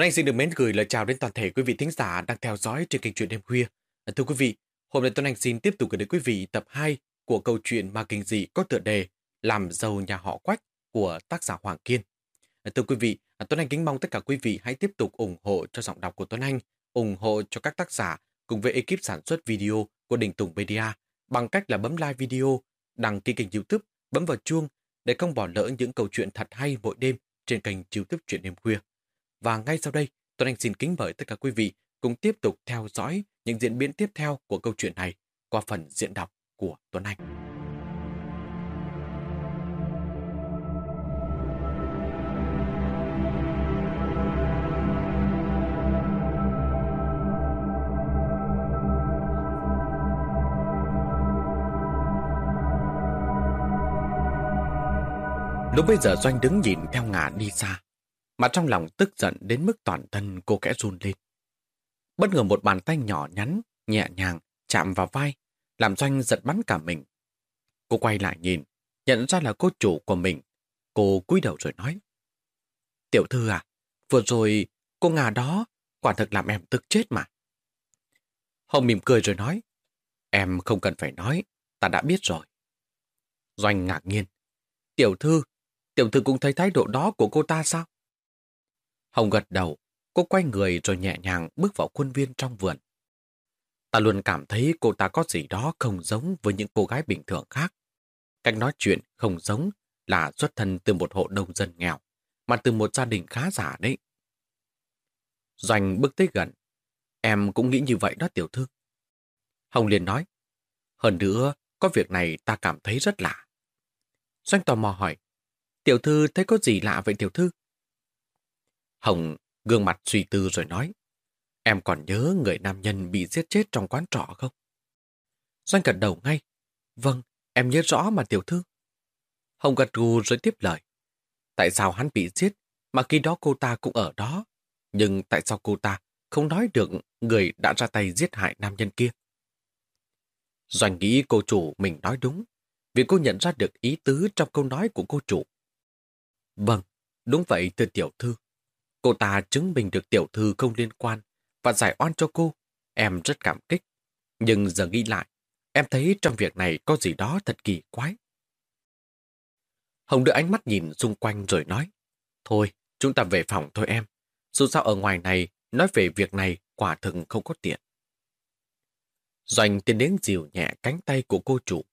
Tuấn Anh xin được mến gửi lời chào đến toàn thể quý vị thính giả đang theo dõi trên kênh truyện đêm khuya. À, thưa quý vị, hôm nay Tuấn Anh xin tiếp tục gửi đến quý vị tập 2 của câu chuyện ma kinh dị có tựa đề Làm giàu nhà họ Quách của tác giả Hoàng Kiên. À, thưa quý vị, à, Tuấn Anh kính mong tất cả quý vị hãy tiếp tục ủng hộ cho giọng đọc của Tuấn Anh, ủng hộ cho các tác giả cùng với ekip sản xuất video của Đình Tùng Media bằng cách là bấm like video, đăng ký kênh youtube, bấm vào chuông để không bỏ lỡ những câu chuyện thật hay mỗi đêm trên kênh youtube Chuyện Đêm Khuya. Và ngay sau đây, Tuấn Anh xin kính mời tất cả quý vị cùng tiếp tục theo dõi những diễn biến tiếp theo của câu chuyện này qua phần diễn đọc của Tuấn Anh. Lúc bây giờ Doanh đứng nhìn theo ngả đi xa, mà trong lòng tức giận đến mức toàn thân cô kẽ run lên. Bất ngờ một bàn tay nhỏ nhắn, nhẹ nhàng, chạm vào vai, làm Doanh giật bắn cả mình. Cô quay lại nhìn, nhận ra là cô chủ của mình. Cô cúi đầu rồi nói. Tiểu thư à, vừa rồi cô ngà đó quả thực làm em tức chết mà. Hồng mỉm cười rồi nói. Em không cần phải nói, ta đã biết rồi. Doanh ngạc nhiên. Tiểu thư, tiểu thư cũng thấy thái độ đó của cô ta sao? Hồng gật đầu, cô quay người rồi nhẹ nhàng bước vào khuôn viên trong vườn. Ta luôn cảm thấy cô ta có gì đó không giống với những cô gái bình thường khác. Cách nói chuyện không giống là xuất thân từ một hộ nông dân nghèo, mà từ một gia đình khá giả đấy. Doanh bước tới gần. Em cũng nghĩ như vậy đó tiểu thư. Hồng liền nói. Hơn nữa, có việc này ta cảm thấy rất lạ. Doanh tò mò hỏi. Tiểu thư thấy có gì lạ vậy tiểu thư? Hồng gương mặt suy tư rồi nói. Em còn nhớ người nam nhân bị giết chết trong quán trọ không? Doanh gật đầu ngay. Vâng, em nhớ rõ mà tiểu thư. Hồng gật gù rồi tiếp lời. Tại sao hắn bị giết mà khi đó cô ta cũng ở đó? Nhưng tại sao cô ta không nói được người đã ra tay giết hại nam nhân kia? Doanh nghĩ cô chủ mình nói đúng, vì cô nhận ra được ý tứ trong câu nói của cô chủ. Vâng, đúng vậy thưa tiểu thư. Cô ta chứng minh được tiểu thư không liên quan và giải oan cho cô. Em rất cảm kích. Nhưng giờ nghĩ lại, em thấy trong việc này có gì đó thật kỳ quái. Hồng đưa ánh mắt nhìn xung quanh rồi nói, Thôi, chúng ta về phòng thôi em. Dù sao ở ngoài này, nói về việc này quả thực không có tiện. Doanh tiến đến dìu nhẹ cánh tay của cô chủ.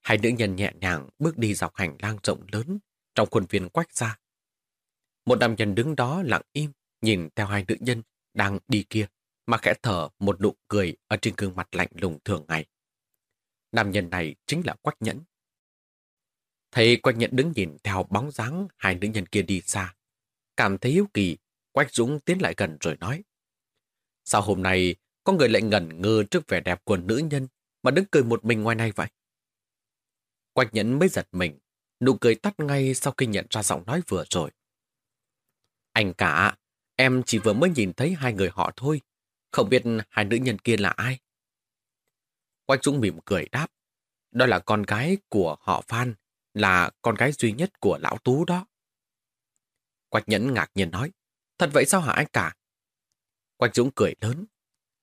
Hai nữ nhân nhẹ nhàng bước đi dọc hành lang rộng lớn trong khuôn viên quách ra. Một nam nhân đứng đó lặng im, nhìn theo hai nữ nhân đang đi kia, mà khẽ thở một nụ cười ở trên gương mặt lạnh lùng thường ngày. Nam nhân này chính là Quách Nhẫn. Thấy Quách Nhẫn đứng nhìn theo bóng dáng hai nữ nhân kia đi xa. Cảm thấy hiếu kỳ, Quách Dũng tiến lại gần rồi nói. Sao hôm nay có người lại ngẩn ngơ trước vẻ đẹp của nữ nhân mà đứng cười một mình ngoài này vậy? Quách Nhẫn mới giật mình, nụ cười tắt ngay sau khi nhận ra giọng nói vừa rồi. Anh cả, em chỉ vừa mới nhìn thấy hai người họ thôi. Không biết hai nữ nhân kia là ai? Quách Dũng mỉm cười đáp. Đó là con gái của họ Phan, là con gái duy nhất của lão Tú đó. Quách Nhẫn ngạc nhiên nói. Thật vậy sao hả anh cả? Quách Dũng cười lớn.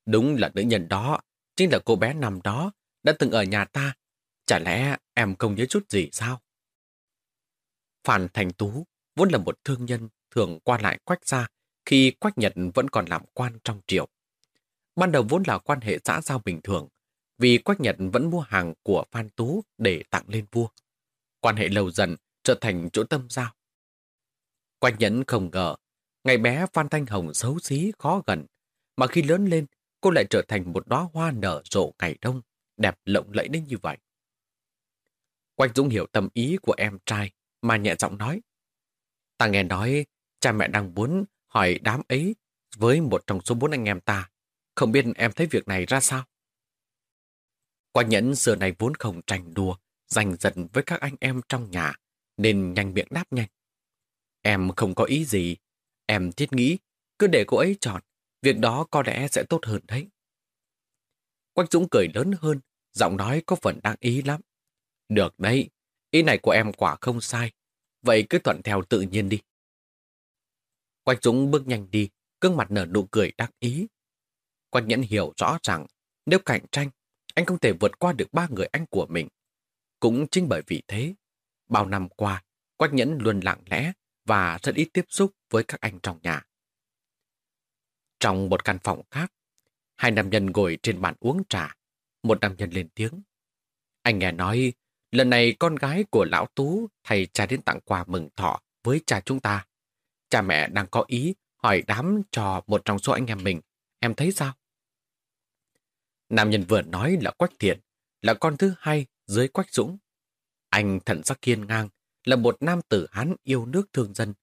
Đúng là nữ nhân đó, chính là cô bé nằm đó, đã từng ở nhà ta. Chả lẽ em không nhớ chút gì sao? Phan Thành Tú vốn là một thương nhân thường qua lại Quách gia khi Quách Nhật vẫn còn làm quan trong triều. Ban đầu vốn là quan hệ xã giao bình thường, vì Quách Nhật vẫn mua hàng của Phan Tú để tặng lên vua. Quan hệ lâu dần trở thành chỗ tâm giao. Quách Nhẫn không ngờ, ngày bé Phan Thanh Hồng xấu xí, khó gần, mà khi lớn lên, cô lại trở thành một đóa hoa nở rộ ngày đông, đẹp lộng lẫy đến như vậy. Quách Dũng hiểu tâm ý của em trai, mà nhẹ giọng nói. Ta nghe nói Cha mẹ đang muốn hỏi đám ấy với một trong số bốn anh em ta. Không biết em thấy việc này ra sao? Quả nhẫn xưa này vốn không tranh đùa, giành giật với các anh em trong nhà, nên nhanh miệng đáp nhanh. Em không có ý gì. Em thiết nghĩ, cứ để cô ấy chọn, việc đó có lẽ sẽ tốt hơn đấy. Quách Dũng cười lớn hơn, giọng nói có phần đáng ý lắm. Được đấy, ý này của em quả không sai. Vậy cứ thuận theo tự nhiên đi. Quách Dũng bước nhanh đi, gương mặt nở nụ cười đắc ý. Quách nhẫn hiểu rõ rằng nếu cạnh tranh, anh không thể vượt qua được ba người anh của mình. Cũng chính bởi vì thế, bao năm qua, Quách nhẫn luôn lặng lẽ và rất ít tiếp xúc với các anh trong nhà. Trong một căn phòng khác, hai nam nhân ngồi trên bàn uống trà. Một nam nhân lên tiếng. Anh nghe nói, lần này con gái của lão Tú thầy cha đến tặng quà mừng thọ với cha chúng ta. Cha mẹ đang có ý hỏi đám cho một trong số anh em mình. Em thấy sao? Nam nhân vừa nói là Quách Thiện, là con thứ hai dưới Quách Dũng. Anh thận sắc kiên ngang, là một nam tử Hán yêu nước thương dân,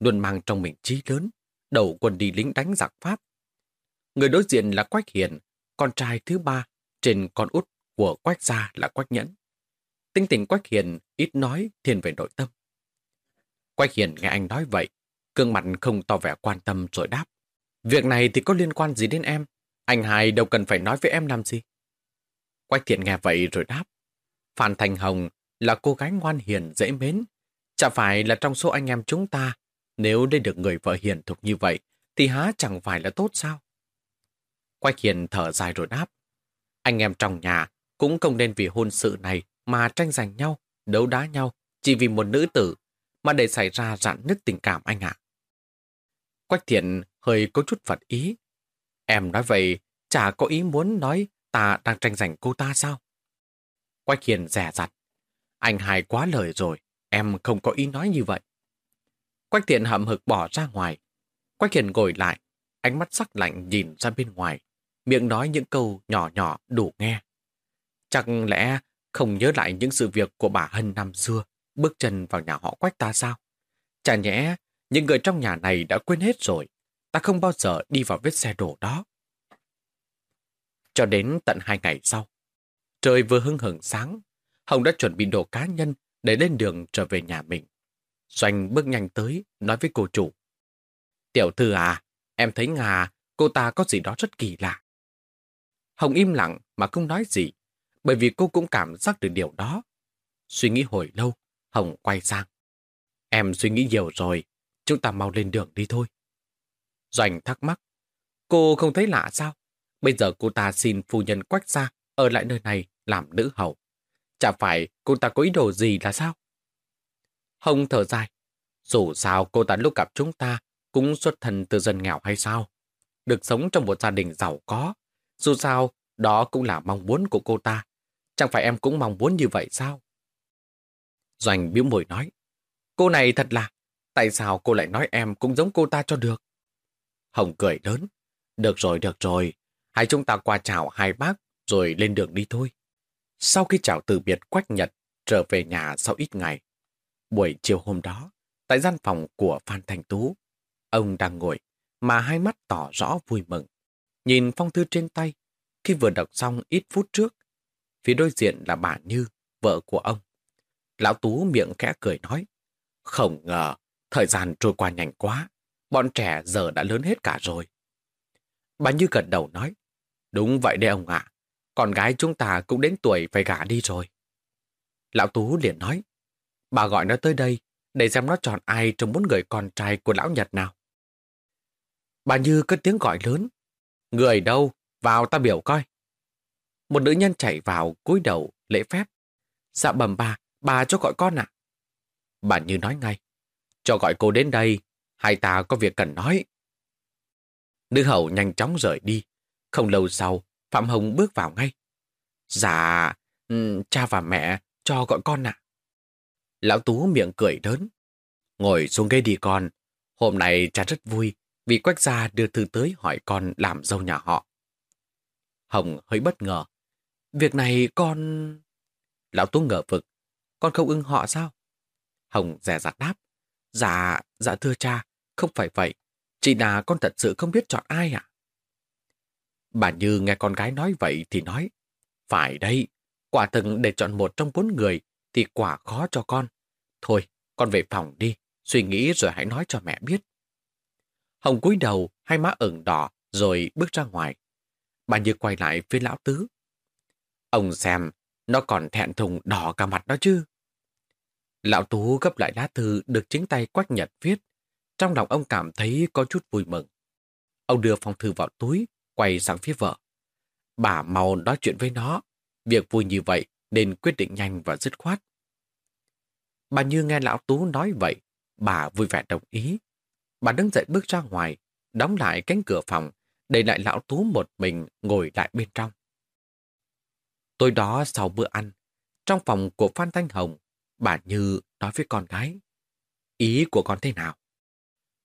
luôn mang trong mình trí lớn, đầu quân đi lính đánh giặc Pháp. Người đối diện là Quách Hiền, con trai thứ ba trên con út của Quách gia là Quách Nhẫn. Tinh tình Quách Hiền ít nói thiên về nội tâm. Quách Hiền nghe anh nói vậy, cương mặt không tỏ vẻ quan tâm rồi đáp. Việc này thì có liên quan gì đến em? Anh hai đâu cần phải nói với em làm gì. Quách Thiện nghe vậy rồi đáp. Phan Thành Hồng là cô gái ngoan hiền dễ mến. Chả phải là trong số anh em chúng ta, nếu đây được người vợ hiền thục như vậy, thì há chẳng phải là tốt sao? Quách Hiền thở dài rồi đáp. Anh em trong nhà cũng không nên vì hôn sự này mà tranh giành nhau, đấu đá nhau, chỉ vì một nữ tử, mà để xảy ra rạn nứt tình cảm anh ạ. Quách Thiện hơi có chút phật ý. Em nói vậy, chả có ý muốn nói ta đang tranh giành cô ta sao? Quách Hiền rẻ rặt. Anh hài quá lời rồi, em không có ý nói như vậy. Quách Thiện hậm hực bỏ ra ngoài. Quách Hiền ngồi lại, ánh mắt sắc lạnh nhìn ra bên ngoài, miệng nói những câu nhỏ nhỏ đủ nghe. Chẳng lẽ không nhớ lại những sự việc của bà Hân năm xưa, bước chân vào nhà họ Quách ta sao? Chả nhẽ những người trong nhà này đã quên hết rồi, ta không bao giờ đi vào vết xe đổ đó. Cho đến tận hai ngày sau, trời vừa hưng hừng sáng, Hồng đã chuẩn bị đồ cá nhân để lên đường trở về nhà mình. Doanh bước nhanh tới, nói với cô chủ. Tiểu thư à, em thấy Nga, cô ta có gì đó rất kỳ lạ. Hồng im lặng mà không nói gì, bởi vì cô cũng cảm giác được điều đó. Suy nghĩ hồi lâu, Hồng quay sang. Em suy nghĩ nhiều rồi, chúng ta mau lên đường đi thôi. Doanh thắc mắc. Cô không thấy lạ sao? Bây giờ cô ta xin phu nhân quách ra ở lại nơi này làm nữ hầu. Chả phải cô ta có ý đồ gì là sao? Hồng thở dài. Dù sao cô ta lúc gặp chúng ta cũng xuất thân từ dân nghèo hay sao? Được sống trong một gia đình giàu có. Dù sao, đó cũng là mong muốn của cô ta. Chẳng phải em cũng mong muốn như vậy sao? Doanh biếu mồi nói. Cô này thật là, tại sao cô lại nói em cũng giống cô ta cho được? Hồng cười lớn. Được rồi, được rồi. Hai chúng ta qua chào hai bác rồi lên đường đi thôi. Sau khi chào từ biệt Quách Nhật, trở về nhà sau ít ngày. Buổi chiều hôm đó, tại gian phòng của Phan Thành Tú, ông đang ngồi mà hai mắt tỏ rõ vui mừng. Nhìn phong thư trên tay, khi vừa đọc xong ít phút trước, phía đối diện là bà Như, vợ của ông. Lão Tú miệng khẽ cười nói, không ngờ, thời gian trôi qua nhanh quá, bọn trẻ giờ đã lớn hết cả rồi. Bà Như gật đầu nói, đúng vậy đấy ông ạ, con gái chúng ta cũng đến tuổi phải gả đi rồi. Lão Tú liền nói, bà gọi nó tới đây để xem nó chọn ai trong bốn người con trai của lão Nhật nào. Bà Như cất tiếng gọi lớn, người đâu, vào ta biểu coi. Một nữ nhân chạy vào cúi đầu lễ phép. Dạ bầm bà, bà cho gọi con ạ. Bà Như nói ngay, cho gọi cô đến đây, hai ta có việc cần nói. Nữ hầu nhanh chóng rời đi. Không lâu sau, Phạm Hồng bước vào ngay. Dạ, ừ, cha và mẹ cho gọi con ạ. Lão Tú miệng cười đớn Ngồi xuống ghế đi con. Hôm nay cha rất vui vì Quách gia đưa thư tới hỏi con làm dâu nhà họ. Hồng hơi bất ngờ. Việc này con... Lão Tú ngờ vực. Con không ưng họ sao? Hồng rẻ rặt đáp. Dạ, dạ thưa cha, không phải vậy. Chỉ là con thật sự không biết chọn ai ạ. Bà Như nghe con gái nói vậy thì nói, phải đây, quả thật để chọn một trong bốn người thì quả khó cho con. Thôi, con về phòng đi, suy nghĩ rồi hãy nói cho mẹ biết. Hồng cúi đầu, hai má ửng đỏ, rồi bước ra ngoài. Bà Như quay lại với lão tứ. Ông xem, nó còn thẹn thùng đỏ cả mặt đó chứ. Lão Tú gấp lại lá thư được chính tay Quách Nhật viết. Trong lòng ông cảm thấy có chút vui mừng. Ông đưa phong thư vào túi, quay sang phía vợ. Bà mau nói chuyện với nó. Việc vui như vậy nên quyết định nhanh và dứt khoát. Bà Như nghe lão Tú nói vậy, bà vui vẻ đồng ý. Bà đứng dậy bước ra ngoài, đóng lại cánh cửa phòng, để lại lão Tú một mình ngồi lại bên trong. Tối đó sau bữa ăn, trong phòng của Phan Thanh Hồng, bà Như nói với con gái. Ý của con thế nào?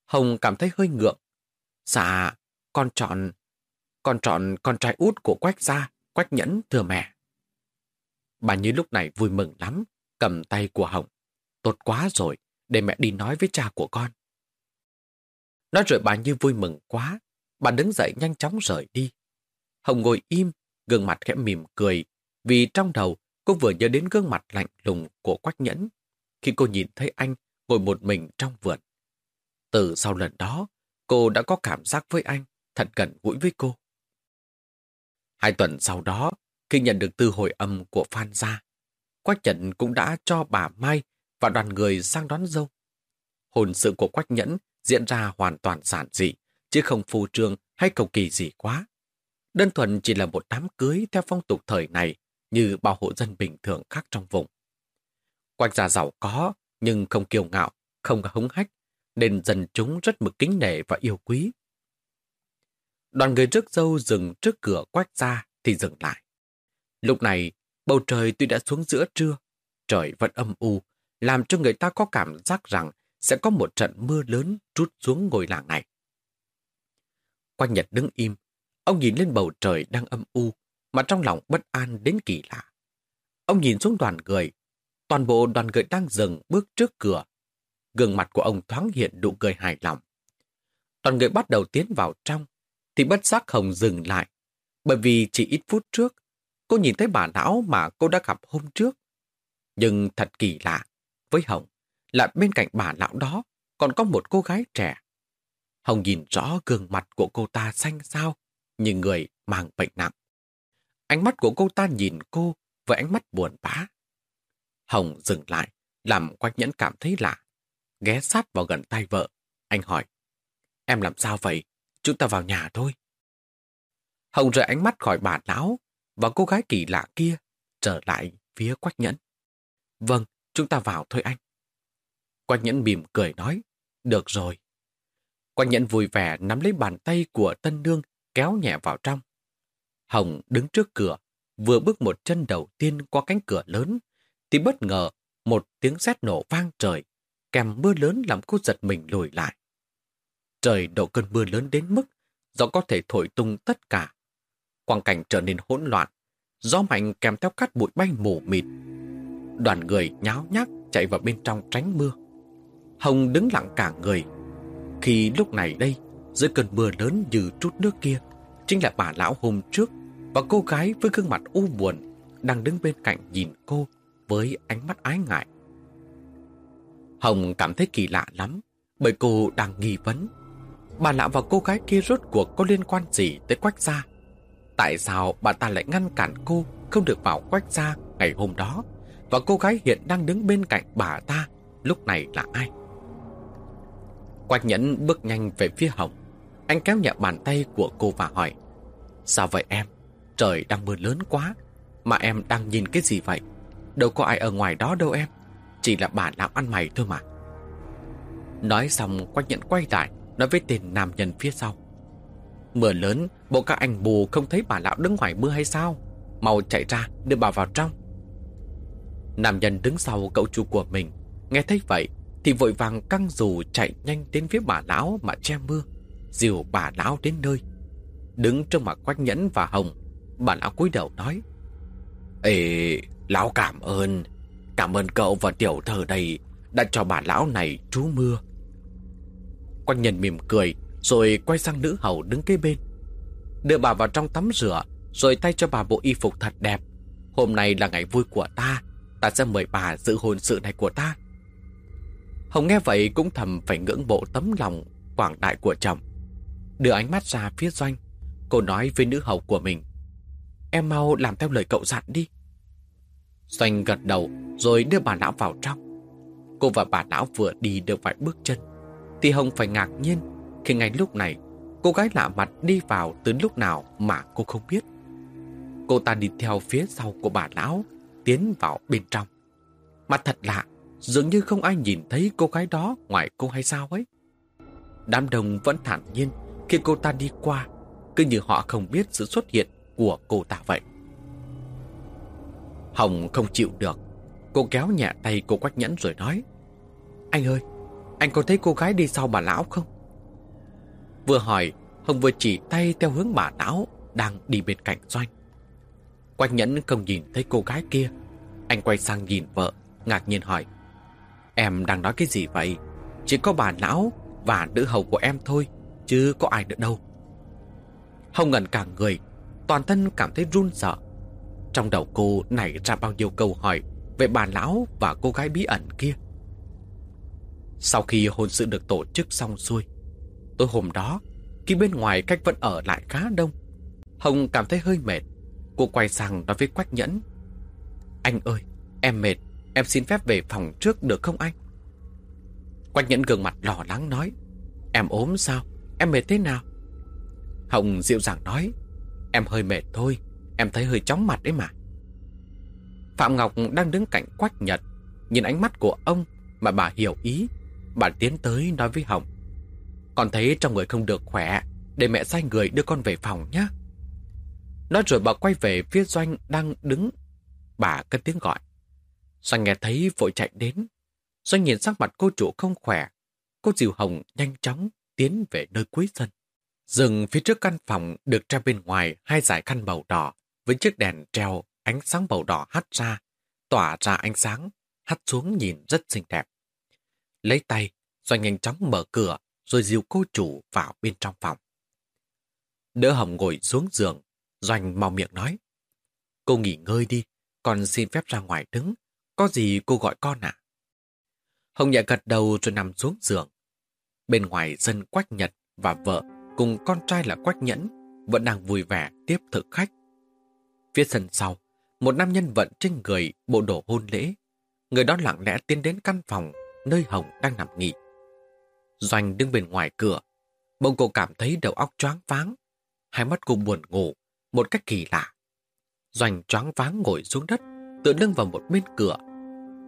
Hồng cảm thấy hơi ngượng. Dạ, con chọn... Con chọn con trai út của Quách gia, Quách Nhẫn thưa mẹ. Bà Như lúc này vui mừng lắm, cầm tay của Hồng. Tốt quá rồi, để mẹ đi nói với cha của con. Nói rồi bà Như vui mừng quá, bà đứng dậy nhanh chóng rời đi. Hồng ngồi im, gương mặt khẽ mỉm cười, vì trong đầu cô vừa nhớ đến gương mặt lạnh lùng của Quách Nhẫn khi cô nhìn thấy anh ngồi một mình trong vườn. Từ sau lần đó, cô đã có cảm giác với anh, thật gần gũi với cô. Hai tuần sau đó, khi nhận được tư hồi âm của Phan Gia, Quách Nhẫn cũng đã cho bà Mai và đoàn người sang đón dâu. Hồn sự của Quách Nhẫn diễn ra hoàn toàn giản dị, chứ không phù trương hay cầu kỳ gì quá. Đơn thuần chỉ là một đám cưới theo phong tục thời này như bao hộ dân bình thường khác trong vùng. Quách gia giàu có, nhưng không kiêu ngạo, không hống hách, nên dân chúng rất mực kính nể và yêu quý. Đoàn người rước dâu dừng trước cửa quách gia thì dừng lại. Lúc này, bầu trời tuy đã xuống giữa trưa, trời vẫn âm u, làm cho người ta có cảm giác rằng sẽ có một trận mưa lớn trút xuống ngôi làng này. Quách Nhật đứng im, ông nhìn lên bầu trời đang âm u, mà trong lòng bất an đến kỳ lạ. Ông nhìn xuống đoàn người, toàn bộ đoàn người đang dừng bước trước cửa. Gương mặt của ông thoáng hiện nụ cười hài lòng. Đoàn người bắt đầu tiến vào trong, thì bất giác Hồng dừng lại, bởi vì chỉ ít phút trước, cô nhìn thấy bà lão mà cô đã gặp hôm trước. Nhưng thật kỳ lạ, với Hồng, là bên cạnh bà lão đó còn có một cô gái trẻ. Hồng nhìn rõ gương mặt của cô ta xanh xao, như người mang bệnh nặng. Ánh mắt của cô ta nhìn cô với ánh mắt buồn bã. Hồng dừng lại, làm Quách Nhẫn cảm thấy lạ. Ghé sát vào gần tay vợ, anh hỏi. Em làm sao vậy? Chúng ta vào nhà thôi. Hồng rời ánh mắt khỏi bà lão và cô gái kỳ lạ kia trở lại phía Quách Nhẫn. Vâng, chúng ta vào thôi anh. Quách Nhẫn mỉm cười nói. Được rồi. Quách Nhẫn vui vẻ nắm lấy bàn tay của tân nương kéo nhẹ vào trong. Hồng đứng trước cửa, vừa bước một chân đầu tiên qua cánh cửa lớn, thì bất ngờ một tiếng sét nổ vang trời, kèm mưa lớn làm cô giật mình lùi lại. Trời đổ cơn mưa lớn đến mức gió có thể thổi tung tất cả. Quang cảnh trở nên hỗn loạn, gió mạnh kèm theo cát bụi bay mù mịt. Đoàn người nháo nhác chạy vào bên trong tránh mưa. Hồng đứng lặng cả người. Khi lúc này đây, dưới cơn mưa lớn như trút nước kia, chính là bà lão hôm trước và cô gái với gương mặt u buồn đang đứng bên cạnh nhìn cô với ánh mắt ái ngại. Hồng cảm thấy kỳ lạ lắm, bởi cô đang nghi vấn. Bà lão và cô gái kia rốt cuộc có liên quan gì tới quách gia? Tại sao bà ta lại ngăn cản cô không được vào quách gia ngày hôm đó? Và cô gái hiện đang đứng bên cạnh bà ta lúc này là ai? Quách nhẫn bước nhanh về phía Hồng. Anh kéo nhẹ bàn tay của cô và hỏi. Sao vậy em? Trời đang mưa lớn quá. Mà em đang nhìn cái gì vậy? Đâu có ai ở ngoài đó đâu em. Chỉ là bà lão ăn mày thôi mà. Nói xong Quách nhẫn quay lại nói với tên nam nhân phía sau. Mưa lớn, bộ các anh bù không thấy bà lão đứng ngoài mưa hay sao? Mau chạy ra, đưa bà vào trong. Nam nhân đứng sau cậu chủ của mình, nghe thấy vậy thì vội vàng căng dù chạy nhanh đến phía bà lão mà che mưa, dìu bà lão đến nơi. Đứng trong mặt quách nhẫn và hồng, bà lão cúi đầu nói. Ê, lão cảm ơn, cảm ơn cậu và tiểu thơ đây đã cho bà lão này trú mưa. quanh nhân mỉm cười, rồi quay sang nữ hầu đứng kế bên. Đưa bà vào trong tắm rửa, rồi tay cho bà bộ y phục thật đẹp. Hôm nay là ngày vui của ta, ta sẽ mời bà dự hôn sự này của ta. Hồng nghe vậy cũng thầm phải ngưỡng bộ tấm lòng quảng đại của chồng. Đưa ánh mắt ra phía doanh, cô nói với nữ hầu của mình. Em mau làm theo lời cậu dặn đi. Doanh gật đầu rồi đưa bà lão vào trong. Cô và bà lão vừa đi được vài bước chân, thì Hồng phải ngạc nhiên khi ngay lúc này cô gái lạ mặt đi vào từ lúc nào mà cô không biết. Cô ta đi theo phía sau của bà lão, tiến vào bên trong. Mà thật lạ, dường như không ai nhìn thấy cô gái đó ngoài cô hay sao ấy. Đám đông vẫn thản nhiên khi cô ta đi qua, cứ như họ không biết sự xuất hiện của cô ta vậy. Hồng không chịu được, cô kéo nhẹ tay cô Quách Nhẫn rồi nói Anh ơi, anh có thấy cô gái đi sau bà lão không? Vừa hỏi, Hồng vừa chỉ tay theo hướng bà lão đang đi bên cạnh Doanh. Quách Nhẫn không nhìn thấy cô gái kia. Anh quay sang nhìn vợ, ngạc nhiên hỏi. Em đang nói cái gì vậy? Chỉ có bà lão và nữ hầu của em thôi, chứ có ai nữa đâu. Hồng ngẩn cả người, toàn thân cảm thấy run sợ. Trong đầu cô nảy ra bao nhiêu câu hỏi về bà lão và cô gái bí ẩn kia. Sau khi hôn sự được tổ chức xong xuôi, tối hôm đó, khi bên ngoài cách vẫn ở lại khá đông, Hồng cảm thấy hơi mệt. Cô quay sang nói với Quách Nhẫn. Anh ơi, em mệt, em xin phép về phòng trước được không anh? Quách Nhẫn gương mặt lo lắng nói. Em ốm sao? Em mệt thế nào? Hồng dịu dàng nói. Em hơi mệt thôi, em thấy hơi chóng mặt đấy mà. Phạm Ngọc đang đứng cạnh Quách Nhật, nhìn ánh mắt của ông mà bà hiểu ý. Bà tiến tới nói với Hồng. Con thấy trong người không được khỏe, để mẹ sai người đưa con về phòng nhé. Nói rồi bà quay về phía Doanh đang đứng. Bà cất tiếng gọi. Doanh nghe thấy vội chạy đến. Doanh nhìn sắc mặt cô chủ không khỏe. Cô dìu hồng nhanh chóng tiến về nơi cuối sân. Dừng phía trước căn phòng được treo bên ngoài hai dải khăn màu đỏ với chiếc đèn treo ánh sáng màu đỏ hắt ra, tỏa ra ánh sáng, hắt xuống nhìn rất xinh đẹp. Lấy tay, Doanh nhanh chóng mở cửa rồi dìu cô chủ vào bên trong phòng. Đỡ Hồng ngồi xuống giường, Doanh mau miệng nói. Cô nghỉ ngơi đi, con xin phép ra ngoài đứng. Có gì cô gọi con à? Hồng nhẹ gật đầu rồi nằm xuống giường. Bên ngoài dân Quách Nhật và vợ cùng con trai là Quách Nhẫn vẫn đang vui vẻ tiếp thực khách. Phía sân sau, một nam nhân vận trên người bộ đồ hôn lễ. Người đó lặng lẽ tiến đến căn phòng nơi Hồng đang nằm nghỉ. Doanh đứng bên ngoài cửa. Bỗng cô cảm thấy đầu óc choáng váng. Hai mắt cô buồn ngủ, một cách kỳ lạ. Doanh choáng váng ngồi xuống đất, tựa lưng vào một bên cửa.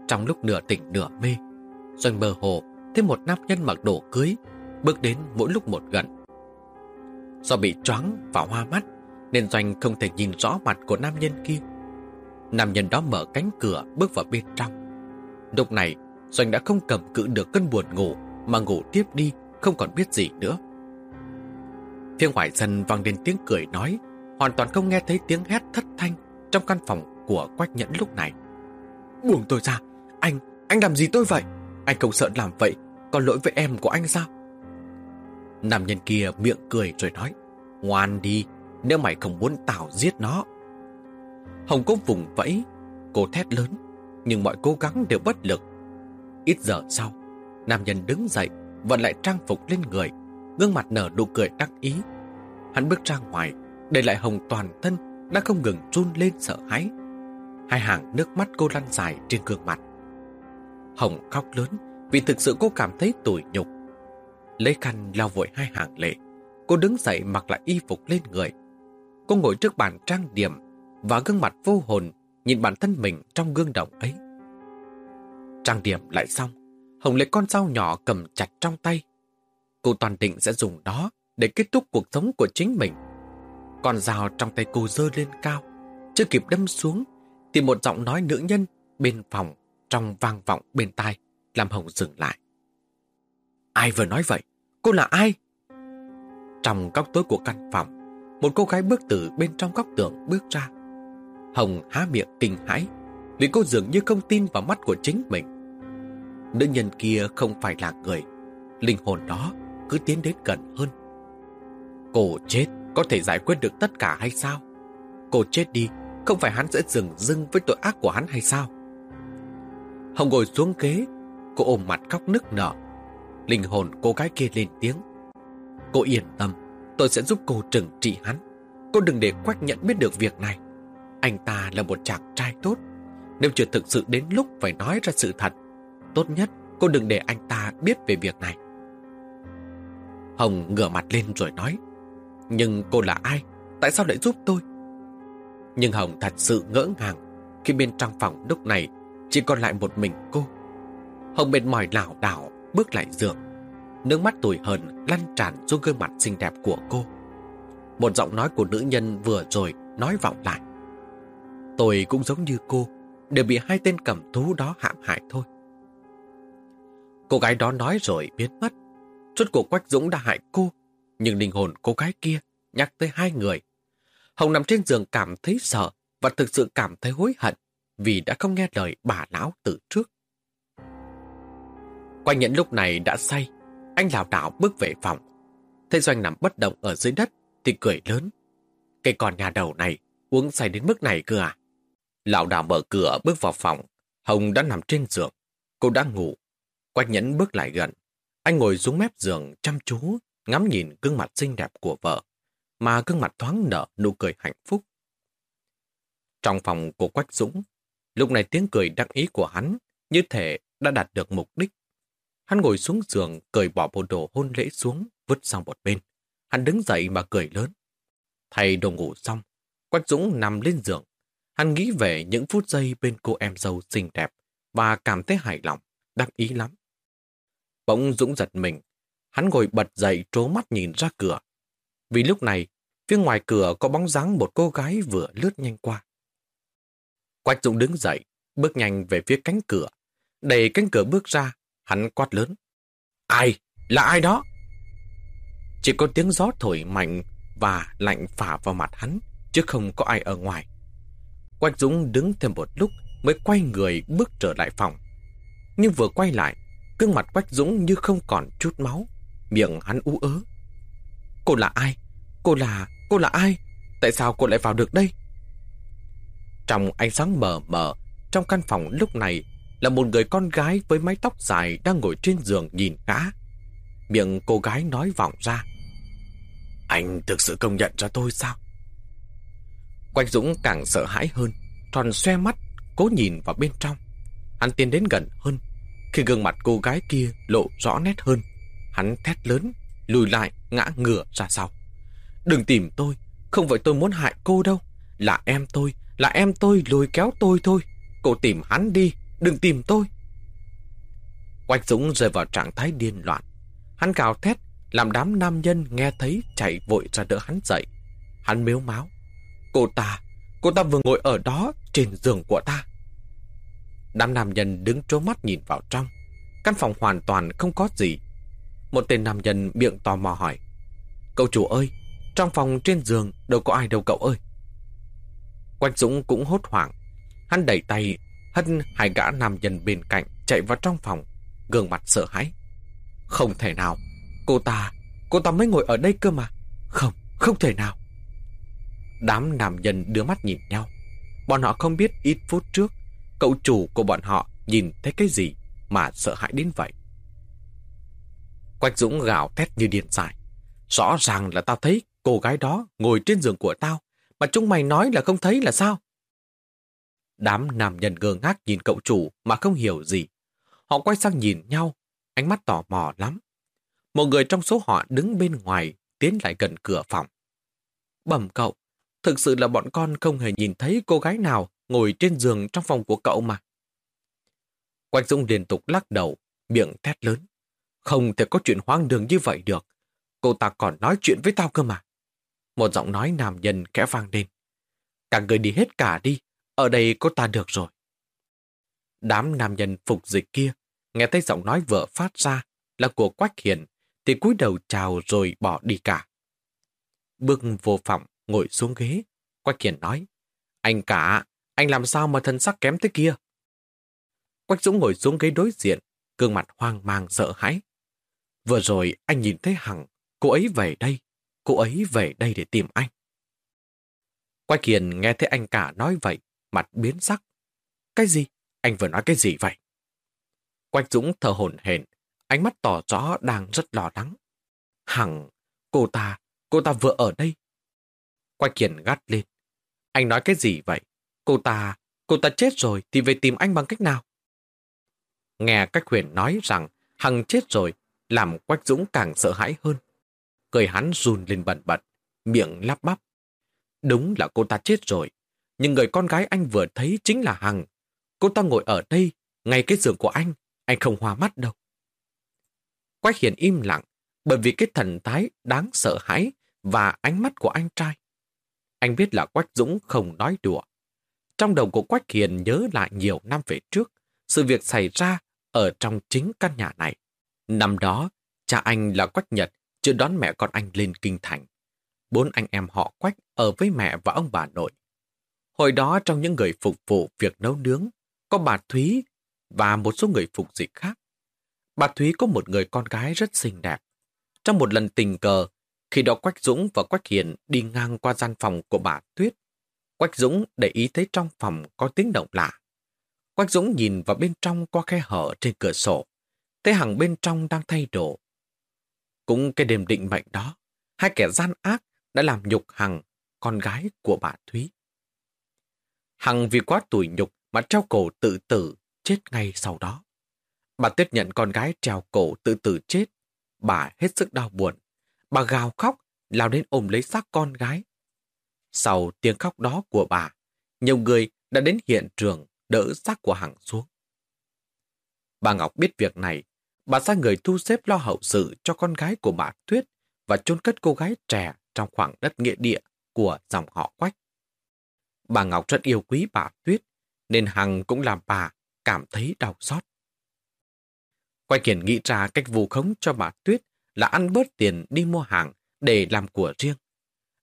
Trong lúc nửa tỉnh nửa mê, Doanh mơ hồ thấy một nam nhân mặc đồ cưới bước đến mỗi lúc một gần. Do bị choáng và hoa mắt, nên Doanh không thể nhìn rõ mặt của nam nhân kia. Nam nhân đó mở cánh cửa bước vào bên trong. Lúc này, Doanh đã không cầm cự được cơn buồn ngủ mà ngủ tiếp đi, không còn biết gì nữa. Phía ngoài sân vang lên tiếng cười nói, hoàn toàn không nghe thấy tiếng hét thất thanh trong căn phòng của Quách Nhẫn lúc này. Buông tôi ra, anh, anh làm gì tôi vậy? Anh không sợ làm vậy, còn lỗi với em của anh sao? Nam nhân kia miệng cười rồi nói, ngoan đi, nếu mày không muốn tao giết nó. Hồng có vùng vẫy, cô thét lớn, nhưng mọi cố gắng đều bất lực. Ít giờ sau, nam nhân đứng dậy, vận lại trang phục lên người, gương mặt nở nụ cười đắc ý. Hắn bước ra ngoài, để lại Hồng toàn thân đã không ngừng run lên sợ hãi. Hai hàng nước mắt cô lăn dài trên gương mặt. Hồng khóc lớn vì thực sự cô cảm thấy tủi nhục. Lấy khăn lau vội hai hàng lệ, cô đứng dậy mặc lại y phục lên người. Cô ngồi trước bàn trang điểm và gương mặt vô hồn nhìn bản thân mình trong gương đồng ấy. Trang điểm lại xong, Hồng lấy con dao nhỏ cầm chặt trong tay. Cô toàn định sẽ dùng đó để kết thúc cuộc sống của chính mình. Con dao trong tay cô dơ lên cao, chưa kịp đâm xuống, thì một giọng nói nữ nhân bên phòng trong vang vọng bên tai, làm Hồng dừng lại. Ai vừa nói vậy? Cô là ai? Trong góc tối của căn phòng, một cô gái bước từ bên trong góc tường bước ra. Hồng há miệng kinh hãi, vì cô dường như không tin vào mắt của chính mình. Nữ nhân kia không phải là người, linh hồn đó cứ tiến đến gần hơn. Cô chết có thể giải quyết được tất cả hay sao? Cô chết đi, không phải hắn sẽ dừng dưng với tội ác của hắn hay sao? Hồng ngồi xuống ghế, cô ôm mặt khóc nức nở. Linh hồn cô gái kia lên tiếng. Cô yên tâm, tôi sẽ giúp cô trừng trị hắn. Cô đừng để Quách nhận biết được việc này. Anh ta là một chàng trai tốt. Nếu chưa thực sự đến lúc phải nói ra sự thật, tốt nhất cô đừng để anh ta biết về việc này. Hồng ngửa mặt lên rồi nói. Nhưng cô là ai? Tại sao lại giúp tôi? Nhưng Hồng thật sự ngỡ ngàng khi bên trong phòng lúc này chỉ còn lại một mình cô. Hồng mệt mỏi lảo đảo bước lại giường. Nước mắt tủi hờn lăn tràn xuống gương mặt xinh đẹp của cô. Một giọng nói của nữ nhân vừa rồi nói vọng lại. Tôi cũng giống như cô, đều bị hai tên cầm thú đó hãm hại thôi. Cô gái đó nói rồi biến mất. Suốt cuộc Quách Dũng đã hại cô, nhưng linh hồn cô gái kia nhắc tới hai người. Hồng nằm trên giường cảm thấy sợ và thực sự cảm thấy hối hận vì đã không nghe lời bà lão từ trước. Quanh Nhẫn lúc này đã say, anh lảo đảo bước về phòng. Thấy Doanh nằm bất động ở dưới đất thì cười lớn. Cái con nhà đầu này uống say đến mức này cơ à? Lão đảo mở cửa bước vào phòng, Hồng đã nằm trên giường. Cô đã ngủ. Quách nhẫn bước lại gần. Anh ngồi xuống mép giường chăm chú, ngắm nhìn gương mặt xinh đẹp của vợ, mà gương mặt thoáng nở nụ cười hạnh phúc. Trong phòng của Quách Dũng, lúc này tiếng cười đắc ý của hắn như thể đã đạt được mục đích. Hắn ngồi xuống giường, cởi bỏ bộ đồ hôn lễ xuống, vứt sang một bên. Hắn đứng dậy mà cười lớn. Thay đồ ngủ xong, Quách Dũng nằm lên giường. Hắn nghĩ về những phút giây bên cô em dâu xinh đẹp và cảm thấy hài lòng, đắc ý lắm. Bỗng Dũng giật mình. Hắn ngồi bật dậy trố mắt nhìn ra cửa. Vì lúc này, phía ngoài cửa có bóng dáng một cô gái vừa lướt nhanh qua. Quách Dũng đứng dậy, bước nhanh về phía cánh cửa. Đẩy cánh cửa bước ra, hắn quát lớn. Ai? Là ai đó? Chỉ có tiếng gió thổi mạnh và lạnh phả vào mặt hắn, chứ không có ai ở ngoài. Quách Dũng đứng thêm một lúc mới quay người bước trở lại phòng. Nhưng vừa quay lại, gương mặt Quách Dũng như không còn chút máu, miệng hắn ú ớ. Cô là ai? Cô là... cô là ai? Tại sao cô lại vào được đây? Trong ánh sáng mờ mờ, trong căn phòng lúc này là một người con gái với mái tóc dài đang ngồi trên giường nhìn gã. Miệng cô gái nói vọng ra. Anh thực sự công nhận cho tôi sao? Quách Dũng càng sợ hãi hơn, tròn xoe mắt, cố nhìn vào bên trong. Hắn tiến đến gần hơn. Khi gương mặt cô gái kia lộ rõ nét hơn, hắn thét lớn, lùi lại, ngã ngửa ra sau. Đừng tìm tôi, không phải tôi muốn hại cô đâu. Là em tôi, là em tôi lùi kéo tôi thôi. Cô tìm hắn đi, đừng tìm tôi. Quách Dũng rơi vào trạng thái điên loạn. Hắn gào thét, làm đám nam nhân nghe thấy chạy vội ra đỡ hắn dậy. Hắn mếu máu. Cô ta, cô ta vừa ngồi ở đó trên giường của ta. Đám nam nhân đứng trố mắt nhìn vào trong. Căn phòng hoàn toàn không có gì. Một tên nam nhân miệng tò mò hỏi. Cậu chủ ơi, trong phòng trên giường đâu có ai đâu cậu ơi. Quách Dũng cũng hốt hoảng. Hắn đẩy tay, hất hai gã nam nhân bên cạnh chạy vào trong phòng, gương mặt sợ hãi. Không thể nào, cô ta, cô ta mới ngồi ở đây cơ mà. Không, không thể nào. Đám nam nhân đưa mắt nhìn nhau. Bọn họ không biết ít phút trước, cậu chủ của bọn họ nhìn thấy cái gì mà sợ hãi đến vậy. Quách Dũng gào thét như điên dại. Rõ ràng là tao thấy cô gái đó ngồi trên giường của tao, mà chúng mày nói là không thấy là sao? Đám nam nhân ngơ ngác nhìn cậu chủ mà không hiểu gì. Họ quay sang nhìn nhau, ánh mắt tò mò lắm. Một người trong số họ đứng bên ngoài, tiến lại gần cửa phòng. Bẩm cậu, thực sự là bọn con không hề nhìn thấy cô gái nào ngồi trên giường trong phòng của cậu mà. Quang Dung liên tục lắc đầu, miệng thét lớn. Không thể có chuyện hoang đường như vậy được. Cô ta còn nói chuyện với tao cơ mà. Một giọng nói nam nhân kẽ vang lên. Cả người đi hết cả đi, ở đây có ta được rồi. Đám nam nhân phục dịch kia, nghe thấy giọng nói vợ phát ra là của Quách Hiền, thì cúi đầu chào rồi bỏ đi cả. Bước vô phòng, ngồi xuống ghế. Quách Hiền nói, anh cả, anh làm sao mà thân sắc kém thế kia? Quách Dũng ngồi xuống ghế đối diện, gương mặt hoang mang sợ hãi. Vừa rồi anh nhìn thấy Hằng, cô ấy về đây, cô ấy về đây để tìm anh. Quách Hiền nghe thấy anh cả nói vậy, mặt biến sắc. Cái gì? Anh vừa nói cái gì vậy? Quách Dũng thở hổn hển, ánh mắt tỏ rõ đang rất lo lắng. Hằng, cô ta, cô ta vừa ở đây. Quách Hiền gắt lên. Anh nói cái gì vậy? Cô ta, cô ta chết rồi thì về tìm anh bằng cách nào? Nghe cách huyền nói rằng Hằng chết rồi, làm Quách Dũng càng sợ hãi hơn. cười hắn run lên bẩn bật, miệng lắp bắp. Đúng là cô ta chết rồi, nhưng người con gái anh vừa thấy chính là Hằng. Cô ta ngồi ở đây, ngay cái giường của anh, anh không hoa mắt đâu. Quách Hiền im lặng, bởi vì cái thần thái đáng sợ hãi và ánh mắt của anh trai. Anh biết là Quách Dũng không nói đùa. Trong đầu của Quách Hiền nhớ lại nhiều năm về trước, sự việc xảy ra ở trong chính căn nhà này. Năm đó, cha anh là Quách Nhật chưa đón mẹ con anh lên kinh thành. Bốn anh em họ Quách ở với mẹ và ông bà nội. Hồi đó trong những người phục vụ việc nấu nướng, có bà Thúy và một số người phục dịch khác. Bà Thúy có một người con gái rất xinh đẹp. Trong một lần tình cờ, khi đó Quách Dũng và Quách Hiền đi ngang qua gian phòng của bà Tuyết, Quách Dũng để ý thấy trong phòng có tiếng động lạ. Quách Dũng nhìn vào bên trong qua khe hở trên cửa sổ, thấy Hằng bên trong đang thay đồ. Cũng cái đêm định mệnh đó, hai kẻ gian ác đã làm nhục Hằng, con gái của bà Thúy. Hằng vì quá tủi nhục mà treo cổ tự tử, chết ngay sau đó. Bà Tuyết nhận con gái treo cổ tự tử chết. Bà hết sức đau buồn. Bà gào khóc, lao đến ôm lấy xác con gái. Sau tiếng khóc đó của bà, nhiều người đã đến hiện trường đỡ xác của Hằng xuống. Bà Ngọc biết việc này, bà sai người thu xếp lo hậu sự cho con gái của bà Tuyết và chôn cất cô gái trẻ trong khoảng đất nghĩa địa của dòng họ Quách. Bà Ngọc rất yêu quý bà Tuyết, nên Hằng cũng làm bà cảm thấy đau xót. Quách Kiển nghĩ ra cách vu khống cho bà Tuyết là ăn bớt tiền đi mua hàng để làm của riêng.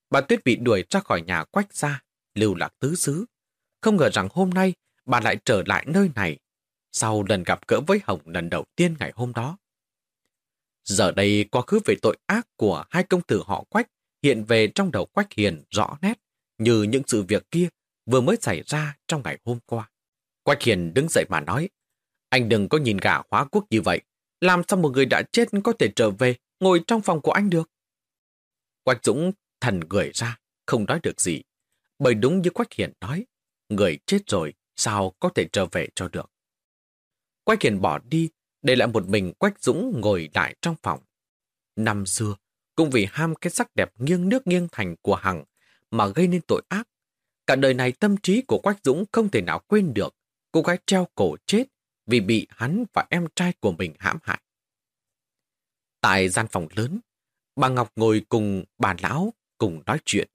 Bà Tuyết bị đuổi ra khỏi nhà Quách ra, lưu lạc tứ xứ. Không ngờ rằng hôm nay bà lại trở lại nơi này sau lần gặp gỡ với Hồng lần đầu tiên ngày hôm đó. Giờ đây quá khứ về tội ác của hai công tử họ Quách hiện về trong đầu Quách Hiền rõ nét như những sự việc kia vừa mới xảy ra trong ngày hôm qua. Quách Hiền đứng dậy mà nói, anh đừng có nhìn gà hóa quốc như vậy. Làm sao một người đã chết có thể trở về ngồi trong phòng của anh được? Quách Dũng thần người ra, không nói được gì. Bởi đúng như Quách Hiền nói, người chết rồi sao có thể trở về cho được. Quách Hiền bỏ đi, để lại một mình Quách Dũng ngồi lại trong phòng. Năm xưa, cũng vì ham cái sắc đẹp nghiêng nước nghiêng thành của Hằng mà gây nên tội ác. Cả đời này tâm trí của Quách Dũng không thể nào quên được cô gái treo cổ chết vì bị hắn và em trai của mình hãm hại. Tại gian phòng lớn, bà Ngọc ngồi cùng bà lão cùng nói chuyện.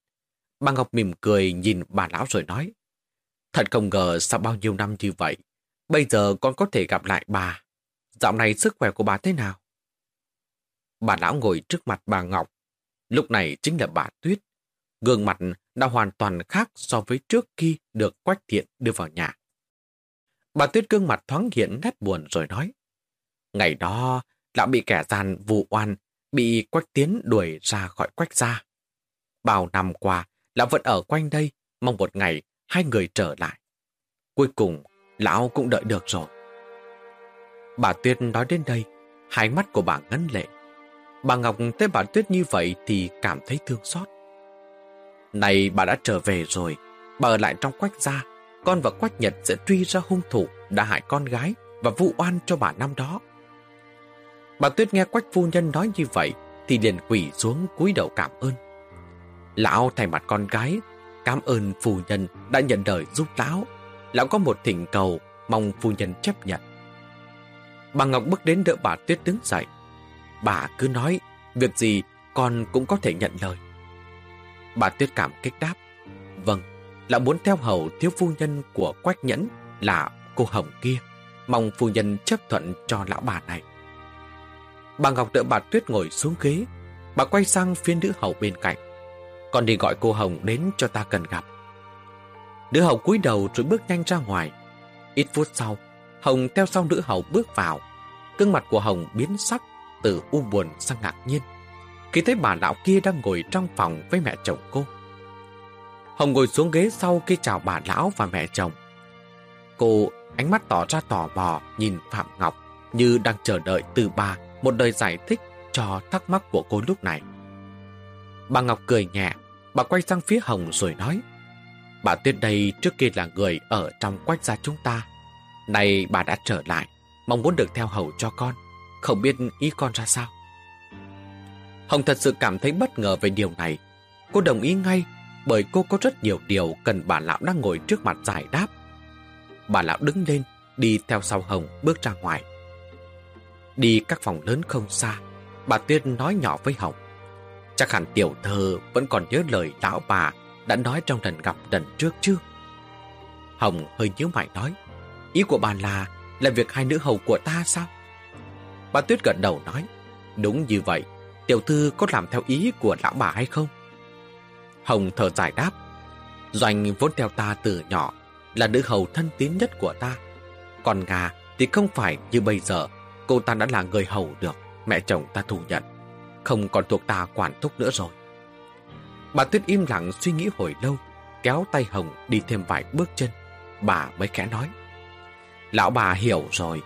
Bà Ngọc mỉm cười nhìn bà lão rồi nói, Thật không ngờ sau bao nhiêu năm như vậy, bây giờ con có thể gặp lại bà. Dạo này sức khỏe của bà thế nào? Bà lão ngồi trước mặt bà Ngọc. Lúc này chính là bà Tuyết. Gương mặt đã hoàn toàn khác so với trước khi được Quách Thiện đưa vào nhà. Bà Tuyết gương mặt thoáng hiện nét buồn rồi nói. Ngày đó, lão bị kẻ gian vụ oan, bị Quách Tiến đuổi ra khỏi Quách gia. Bao năm qua, lão vẫn ở quanh đây, mong một ngày hai người trở lại. Cuối cùng, lão cũng đợi được rồi. Bà Tuyết nói đến đây, hai mắt của bà ngấn lệ. Bà Ngọc thấy bà Tuyết như vậy thì cảm thấy thương xót. Này bà đã trở về rồi, bà ở lại trong quách gia, con và quách nhật sẽ truy ra hung thủ đã hại con gái và vu oan cho bà năm đó. Bà Tuyết nghe quách phu nhân nói như vậy thì liền quỷ xuống cúi đầu cảm ơn. Lão thay mặt con gái, cảm ơn phu nhân đã nhận đời giúp lão. Lão có một thỉnh cầu, mong phu nhân chấp nhận. Bà Ngọc bước đến đỡ bà Tuyết đứng dậy. Bà cứ nói, việc gì con cũng có thể nhận lời. Bà Tuyết cảm kích đáp. Vâng, lão muốn theo hầu thiếu phu nhân của Quách Nhẫn là cô Hồng kia. Mong phu nhân chấp thuận cho lão bà này. Bà Ngọc đỡ bà Tuyết ngồi xuống ghế. Bà quay sang phiên nữ hầu bên cạnh. còn đi gọi cô Hồng đến cho ta cần gặp. Nữ hầu cúi đầu rồi bước nhanh ra ngoài. Ít phút sau, Hồng theo sau nữ hầu bước vào. Cương mặt của Hồng biến sắc từ u buồn sang ngạc nhiên. Khi thấy bà lão kia đang ngồi trong phòng với mẹ chồng cô. Hồng ngồi xuống ghế sau khi chào bà lão và mẹ chồng. Cô ánh mắt tỏ ra tò mò nhìn Phạm Ngọc như đang chờ đợi từ bà một lời giải thích cho thắc mắc của cô lúc này. Bà Ngọc cười nhẹ, bà quay sang phía Hồng rồi nói Bà Tuyết đây trước kia là người ở trong quách gia chúng ta. Nay bà đã trở lại, mong muốn được theo hầu cho con, không biết ý con ra sao. Hồng thật sự cảm thấy bất ngờ về điều này. Cô đồng ý ngay bởi cô có rất nhiều điều cần bà lão đang ngồi trước mặt giải đáp. Bà lão đứng lên, đi theo sau Hồng bước ra ngoài. Đi các phòng lớn không xa, bà Tuyết nói nhỏ với Hồng. Chắc hẳn tiểu thơ vẫn còn nhớ lời lão bà đã nói trong lần gặp lần trước chứ. Hồng hơi nhíu mày nói, ý của bà là là việc hai nữ hầu của ta sao? Bà Tuyết gật đầu nói, đúng như vậy, tiểu thư có làm theo ý của lão bà hay không? Hồng thở dài đáp, Doanh vốn theo ta từ nhỏ, là nữ hầu thân tín nhất của ta. Còn Nga thì không phải như bây giờ, cô ta đã là người hầu được, mẹ chồng ta thù nhận. Không còn thuộc ta quản thúc nữa rồi. Bà Tuyết im lặng suy nghĩ hồi lâu, kéo tay Hồng đi thêm vài bước chân. Bà mới khẽ nói. Lão bà hiểu rồi,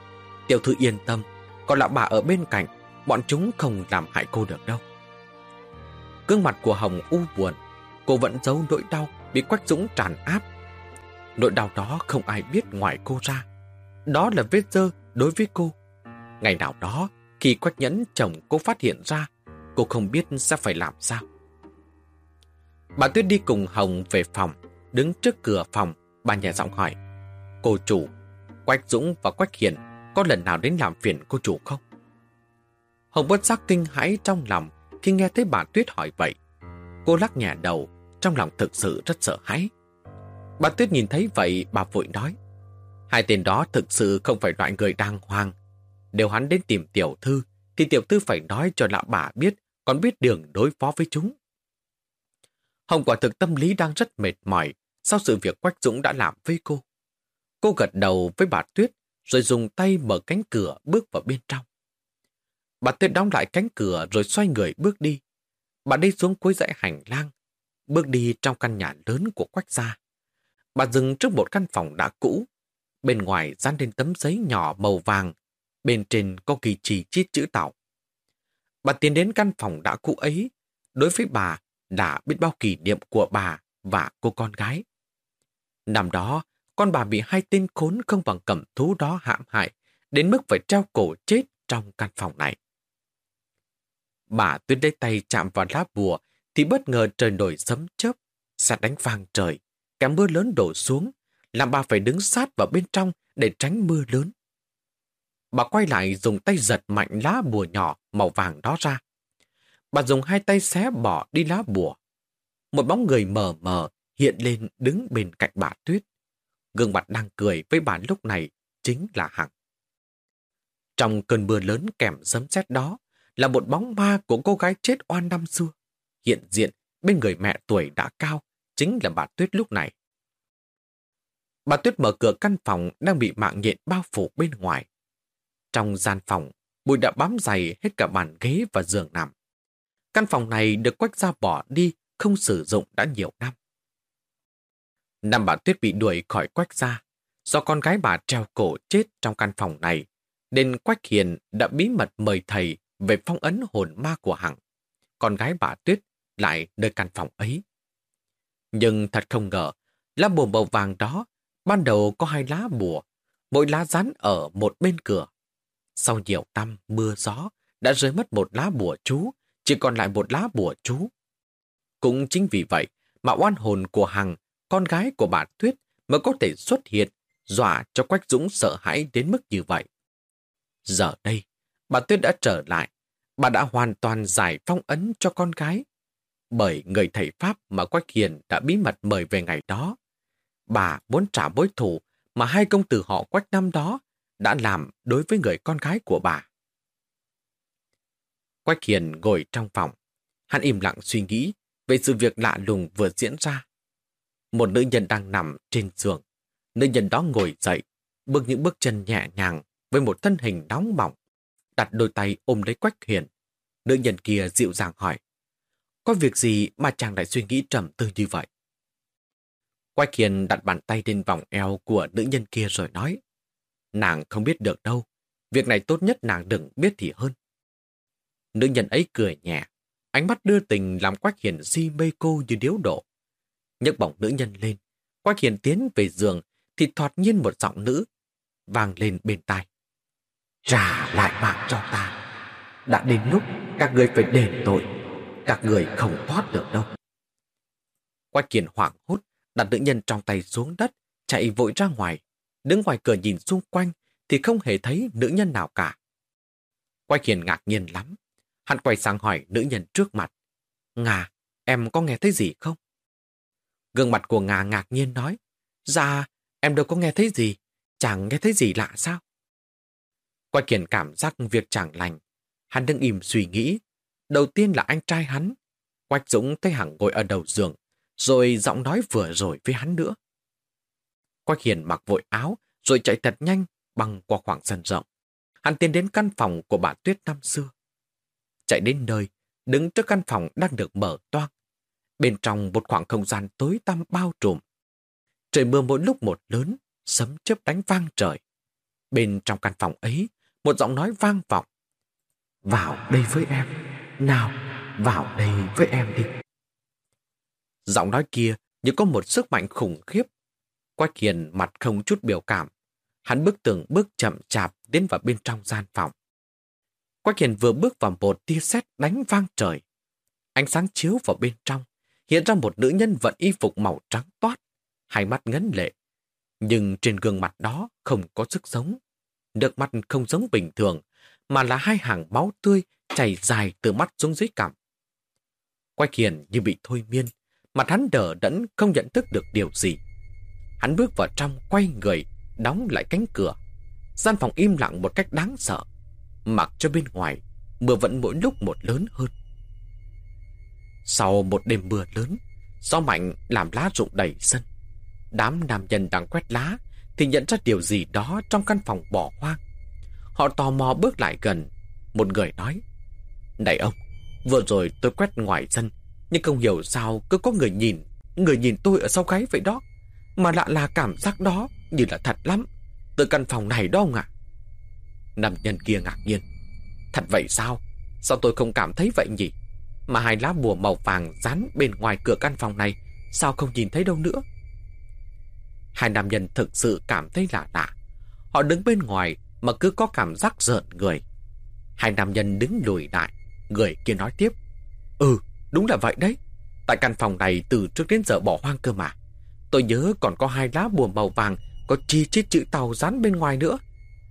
tiểu thư yên tâm, còn lão bà ở bên cạnh, bọn chúng không làm hại cô được đâu. Cương mặt của Hồng u buồn, cô vẫn giấu nỗi đau bị Quách Dũng tràn áp. Nỗi đau đó không ai biết ngoài cô ra. Đó là vết dơ đối với cô. Ngày nào đó, khi Quách Nhẫn chồng cô phát hiện ra, cô không biết sẽ phải làm sao. Bà Tuyết đi cùng Hồng về phòng, đứng trước cửa phòng, bà nhẹ giọng hỏi. Cô chủ, Quách Dũng và Quách Hiền có lần nào đến làm phiền cô chủ không? Hồng bất giác kinh hãi trong lòng khi nghe thấy bà Tuyết hỏi vậy. Cô lắc nhẹ đầu, trong lòng thực sự rất sợ hãi. Bà Tuyết nhìn thấy vậy, bà vội nói. Hai tên đó thực sự không phải loại người đang hoang. Nếu hắn đến tìm tiểu thư, thì tiểu thư phải nói cho lão bà biết, còn biết đường đối phó với chúng. Hồng quả thực tâm lý đang rất mệt mỏi sau sự việc Quách Dũng đã làm với cô. Cô gật đầu với bà Tuyết, rồi dùng tay mở cánh cửa bước vào bên trong. Bà Tuyết đóng lại cánh cửa rồi xoay người bước đi. Bà đi xuống cuối dãy hành lang, bước đi trong căn nhà lớn của Quách gia. Bà dừng trước một căn phòng đã cũ. Bên ngoài dán lên tấm giấy nhỏ màu vàng, bên trên có kỳ trì chít chữ tạo. Bà tiến đến căn phòng đã cũ ấy, đối với bà đã biết bao kỷ niệm của bà và cô con gái. Năm đó, con bà bị hai tên khốn không bằng cẩm thú đó hãm hại, đến mức phải treo cổ chết trong căn phòng này. Bà tuyết lấy tay chạm vào lá bùa, thì bất ngờ trời nổi sấm chớp, sạt đánh vang trời, cả mưa lớn đổ xuống, làm bà phải đứng sát vào bên trong để tránh mưa lớn. Bà quay lại dùng tay giật mạnh lá bùa nhỏ màu vàng đó ra. Bà dùng hai tay xé bỏ đi lá bùa. Một bóng người mờ mờ hiện lên đứng bên cạnh bà Tuyết. Gương mặt đang cười với bà lúc này chính là Hằng. Trong cơn mưa lớn kèm sấm sét đó là một bóng ma của cô gái chết oan năm xưa. Hiện diện bên người mẹ tuổi đã cao chính là bà Tuyết lúc này. Bà Tuyết mở cửa căn phòng đang bị mạng nhện bao phủ bên ngoài. Trong gian phòng, bụi đã bám dày hết cả bàn ghế và giường nằm. Căn phòng này được quách ra bỏ đi, không sử dụng đã nhiều năm. Năm bà Tuyết bị đuổi khỏi quách ra, do con gái bà treo cổ chết trong căn phòng này, nên Quách Hiền đã bí mật mời thầy về phong ấn hồn ma của Hằng. Con gái bà Tuyết lại nơi căn phòng ấy. Nhưng thật không ngờ, lá bùa màu vàng đó ban đầu có hai lá bùa, mỗi lá rắn ở một bên cửa. Sau nhiều năm mưa gió, đã rơi mất một lá bùa chú, chỉ còn lại một lá bùa chú. Cũng chính vì vậy mà oan hồn của Hằng, con gái của bà Tuyết mới có thể xuất hiện, dọa cho Quách Dũng sợ hãi đến mức như vậy. Giờ đây, bà Tuyết đã trở lại, bà đã hoàn toàn giải phong ấn cho con gái. Bởi người thầy Pháp mà Quách Hiền đã bí mật mời về ngày đó. Bà muốn trả mối thù mà hai công tử họ Quách năm đó đã làm đối với người con gái của bà. Quách Hiền ngồi trong phòng. Hắn im lặng suy nghĩ về sự việc lạ lùng vừa diễn ra. Một nữ nhân đang nằm trên giường. Nữ nhân đó ngồi dậy, bước những bước chân nhẹ nhàng với một thân hình nóng bỏng. Đặt đôi tay ôm lấy Quách Hiền. Nữ nhân kia dịu dàng hỏi. Có việc gì mà chàng lại suy nghĩ trầm tư như vậy? Quách Hiền đặt bàn tay lên vòng eo của nữ nhân kia rồi nói. Nàng không biết được đâu. Việc này tốt nhất nàng đừng biết thì hơn. Nữ nhân ấy cười nhẹ, ánh mắt đưa tình làm Quách Hiền si mê cô như điếu đổ. nhấc bỏng nữ nhân lên, Quách Hiền tiến về giường thì thoạt nhiên một giọng nữ vang lên bên tai. Trả lại mạng cho ta. Đã đến lúc các người phải đền tội. Các người không thoát được đâu. Quách kiền hoảng hốt, đặt nữ nhân trong tay xuống đất, chạy vội ra ngoài. Đứng ngoài cửa nhìn xung quanh thì không hề thấy nữ nhân nào cả. Quách kiền ngạc nhiên lắm. Hắn quay sang hỏi nữ nhân trước mặt. Ngà, em có nghe thấy gì không? Gương mặt của Ngà ngạc nhiên nói. Dạ, em đâu có nghe thấy gì. Chẳng nghe thấy gì lạ sao? Quách kiền cảm giác việc chẳng lành. Hắn đứng im suy nghĩ. Đầu tiên là anh trai hắn. Quách Dũng thấy Hằng ngồi ở đầu giường, rồi giọng nói vừa rồi với hắn nữa. Quách Hiền mặc vội áo, rồi chạy thật nhanh băng qua khoảng sân rộng. Hắn tiến đến căn phòng của bà Tuyết năm xưa. Chạy đến nơi, đứng trước căn phòng đang được mở toang. Bên trong một khoảng không gian tối tăm bao trùm. Trời mưa mỗi lúc một lớn, sấm chớp đánh vang trời. Bên trong căn phòng ấy, một giọng nói vang vọng. Vào đây với em, nào, vào đây với em đi. Giọng nói kia như có một sức mạnh khủng khiếp. Quách Hiền mặt không chút biểu cảm. Hắn bước từng bước chậm chạp đến vào bên trong gian phòng. Quách Hiền vừa bước vào một tia sét đánh vang trời. Ánh sáng chiếu vào bên trong, hiện ra một nữ nhân vận y phục màu trắng toát, hai mắt ngấn lệ. Nhưng trên gương mặt đó không có sức sống. Nước mắt không giống bình thường, mà là hai hàng máu tươi chảy dài từ mắt xuống dưới cằm. Quách Hiền như bị thôi miên, mặt hắn đờ đẫn không nhận thức được điều gì. Hắn bước vào trong quay người, đóng lại cánh cửa. Gian phòng im lặng một cách đáng sợ. Mặc cho bên ngoài, mưa vẫn mỗi lúc một lớn hơn. Sau một đêm mưa lớn, gió mạnh làm lá rụng đầy sân. Đám nam nhân đang quét lá thì nhận ra điều gì đó trong căn phòng bỏ hoang. Họ tò mò bước lại gần. Một người nói, Này ông, vừa rồi tôi quét ngoài sân, nhưng không hiểu sao cứ có người nhìn, người nhìn tôi ở sau gáy vậy đó. Mà lạ là cảm giác đó như là thật lắm. Từ căn phòng này đó ông ạ. Nam nhân kia ngạc nhiên. Thật vậy sao? Sao tôi không cảm thấy vậy nhỉ? Mà hai lá bùa màu vàng dán bên ngoài cửa căn phòng này, sao không nhìn thấy đâu nữa? Hai nam nhân thực sự cảm thấy lạ lạ. Họ đứng bên ngoài mà cứ có cảm giác rợn người. Hai nam nhân đứng lùi lại, người kia nói tiếp. Ừ, đúng là vậy đấy. Tại căn phòng này từ trước đến giờ bỏ hoang cơ mà. Tôi nhớ còn có hai lá bùa màu vàng có chi chít chữ tàu dán bên ngoài nữa.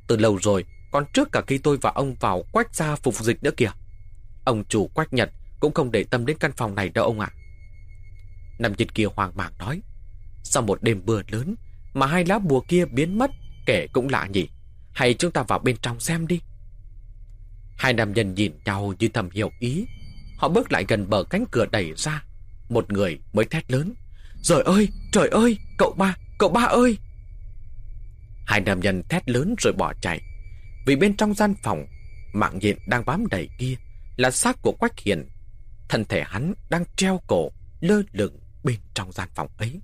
Từ lâu rồi, còn trước cả khi tôi và ông vào quách ra phục dịch nữa kìa. Ông chủ quách nhật cũng không để tâm đến căn phòng này đâu ông ạ. Nam nhân kia hoang mang nói. Sau một đêm mưa lớn mà hai lá bùa kia biến mất kể cũng lạ nhỉ. Hay chúng ta vào bên trong xem đi. Hai nam nhân nhìn nhau như thầm hiểu ý. Họ bước lại gần bờ cánh cửa đẩy ra. Một người mới thét lớn. Trời ơi, trời ơi, cậu ba, cậu ba ơi! Hai nam nhân thét lớn rồi bỏ chạy. Vì bên trong gian phòng, mạng nhện đang bám đầy kia là xác của Quách Hiền. Thân thể hắn đang treo cổ, lơ lửng bên trong gian phòng ấy.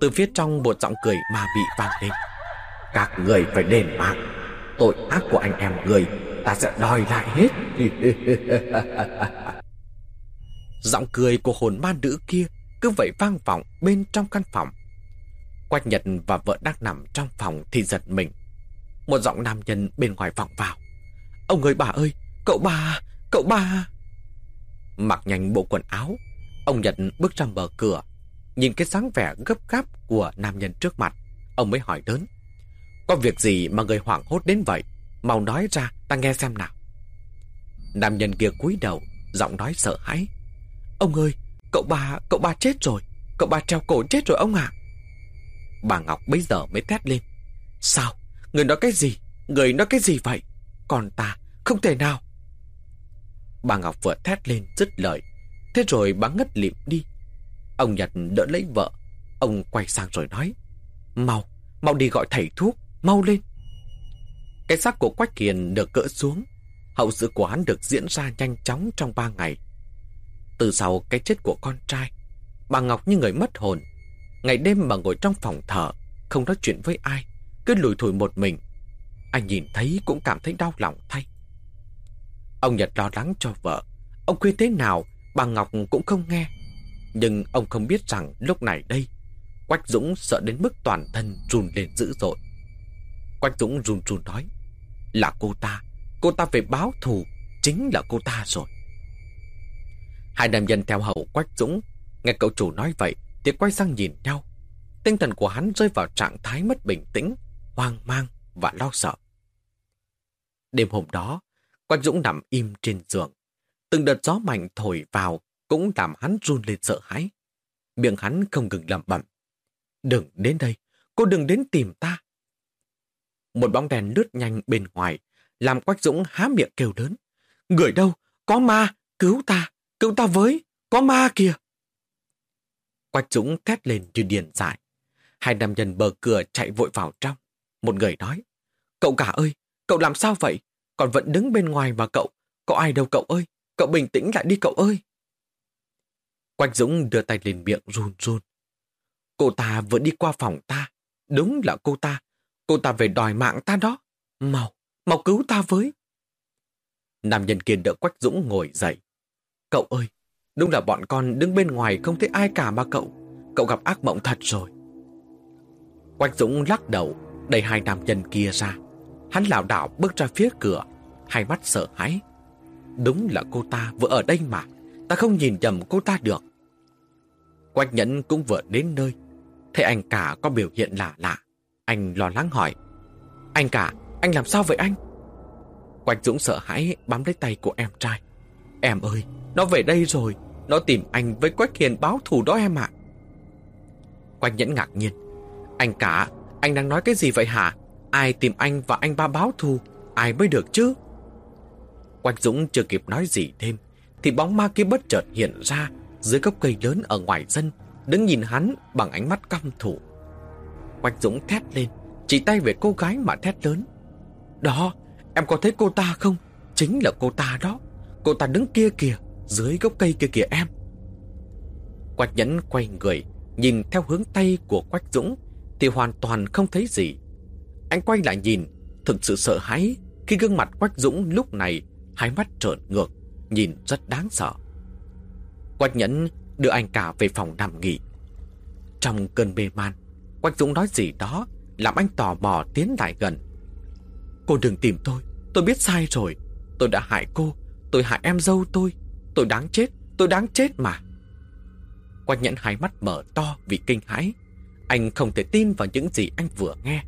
Từ phía trong một giọng cười ma bị vang lên. Các người phải đền mạng. Tội ác của anh em người ta sẽ đòi lại hết. giọng cười của hồn ma nữ kia cứ vậy vang vọng bên trong căn phòng. Quách Nhật và vợ đang nằm trong phòng thì giật mình. Một giọng nam nhân bên ngoài vọng vào. Ông người bà ơi, cậu ba, cậu ba. Mặc nhanh bộ quần áo, ông Nhật bước ra mở cửa. Nhìn cái dáng vẻ gấp gáp của nam nhân trước mặt, ông mới hỏi lớn. Có việc gì mà người hoảng hốt đến vậy? Mau nói ra, ta nghe xem nào. Nam nhân kia cúi đầu, giọng nói sợ hãi. Ông ơi, cậu ba, cậu ba chết rồi. Cậu ba treo cổ chết rồi ông ạ. Bà Ngọc bây giờ mới thét lên. Sao? Người nói cái gì? Người nói cái gì vậy? Còn ta, không thể nào. Bà Ngọc vừa thét lên dứt lời. Thế rồi bà ngất lịm đi. Ông Nhật đỡ lấy vợ. Ông quay sang rồi nói. Mau, mau đi gọi thầy thuốc, mau lên. Cái xác của Quách Kiền được cỡ xuống. Hậu sự của hắn được diễn ra nhanh chóng trong ba ngày. Từ sau cái chết của con trai, bà Ngọc như người mất hồn. Ngày đêm mà ngồi trong phòng thở, không nói chuyện với ai, cứ lùi thủi một mình. Anh nhìn thấy cũng cảm thấy đau lòng thay. Ông Nhật lo lắng cho vợ. Ông khuyên thế nào, bà Ngọc cũng không nghe. Nhưng ông không biết rằng lúc này đây, Quách Dũng sợ đến mức toàn thân run lên dữ dội. Quách Dũng run run nói, là cô ta, cô ta về báo thù, chính là cô ta rồi. Hai nam nhân theo hậu Quách Dũng, nghe cậu chủ nói vậy thì quay sang nhìn nhau. Tinh thần của hắn rơi vào trạng thái mất bình tĩnh, hoang mang và lo sợ. Đêm hôm đó, Quách Dũng nằm im trên giường. Từng đợt gió mạnh thổi vào cũng làm hắn run lên sợ hãi. Miệng hắn không ngừng lẩm bẩm. Đừng đến đây, cô đừng đến tìm ta. Một bóng đèn lướt nhanh bên ngoài, làm Quách Dũng há miệng kêu lớn. Người đâu? Có ma! Cứu ta! Cứu ta với! Có ma kìa! Quách Dũng thét lên như điền dại. Hai nam nhân bờ cửa chạy vội vào trong. Một người nói, cậu cả ơi, cậu làm sao vậy? Còn vẫn đứng bên ngoài mà cậu. Có ai đâu cậu ơi? Cậu bình tĩnh lại đi cậu ơi. Quách Dũng đưa tay lên miệng run run. Cô ta vừa đi qua phòng ta. Đúng là cô ta. Cô ta về đòi mạng ta đó. Mau, mau cứu ta với. Nam nhân kia đỡ Quách Dũng ngồi dậy. Cậu ơi, đúng là bọn con đứng bên ngoài không thấy ai cả mà cậu. Cậu gặp ác mộng thật rồi. Quách Dũng lắc đầu, đẩy hai nam nhân kia ra. Hắn lảo đảo bước ra phía cửa, hai mắt sợ hãi. Đúng là cô ta vừa ở đây mà, ta không nhìn nhầm cô ta được. Quách Nhẫn cũng vừa đến nơi, thấy anh cả có biểu hiện lạ lạ. Anh lo lắng hỏi, anh cả, anh làm sao vậy anh? Quách Dũng sợ hãi bám lấy tay của em trai. Em ơi, nó về đây rồi, nó tìm anh với Quách Hiền báo thù đó em ạ. Quách Nhẫn ngạc nhiên, anh cả, anh đang nói cái gì vậy hả? Ai tìm anh và anh ba báo thù? Ai mới được chứ? Quách Dũng chưa kịp nói gì thêm, thì bóng ma kia bất chợt hiện ra dưới gốc cây lớn ở ngoài sân, đứng nhìn hắn bằng ánh mắt căm thủ. Quách Dũng thét lên, chỉ tay về cô gái mà thét lớn. Đó, em có thấy cô ta không? Chính là cô ta đó. Cô ta đứng kia kìa, dưới gốc cây kia kìa em. Quách Nhẫn quay người, nhìn theo hướng tay của Quách Dũng, thì hoàn toàn không thấy gì. Anh quay lại nhìn, thực sự sợ hãi khi gương mặt Quách Dũng lúc này hai mắt trợn ngược, nhìn rất đáng sợ. Quách Nhẫn đưa anh cả về phòng nằm nghỉ. Trong cơn mê man, Quách Dũng nói gì đó làm anh tò mò tiến lại gần. Cô đừng tìm tôi, tôi biết sai rồi. Tôi đã hại cô, tôi hại em dâu tôi. Tôi đáng chết, tôi đáng chết mà. Quách Nhẫn hai mắt mở to vì kinh hãi. Anh không thể tin vào những gì anh vừa nghe.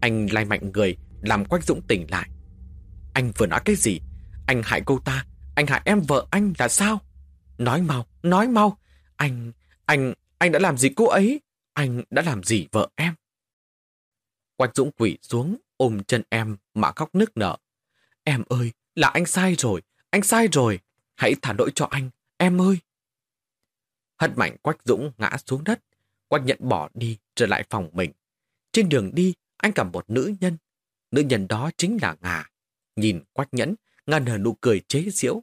Anh lai mạnh người, làm Quách Dũng tỉnh lại. Anh vừa nói cái gì? Anh hại cô ta, anh hại em vợ anh là sao? Nói mau, nói mau. Anh, anh, anh đã làm gì cô ấy? Anh đã làm gì vợ em? Quách Dũng quỷ xuống, ôm chân em mà khóc nức nở. Em ơi, là anh sai rồi, anh sai rồi. Hãy thả lỗi cho anh, em ơi. Hất mạnh Quách Dũng ngã xuống đất. Quách nhận bỏ đi, trở lại phòng mình. Trên đường đi, anh gặp một nữ nhân. Nữ nhân đó chính là Ngà. Nhìn Quách Nhẫn, Ngà nở nụ cười chế giễu.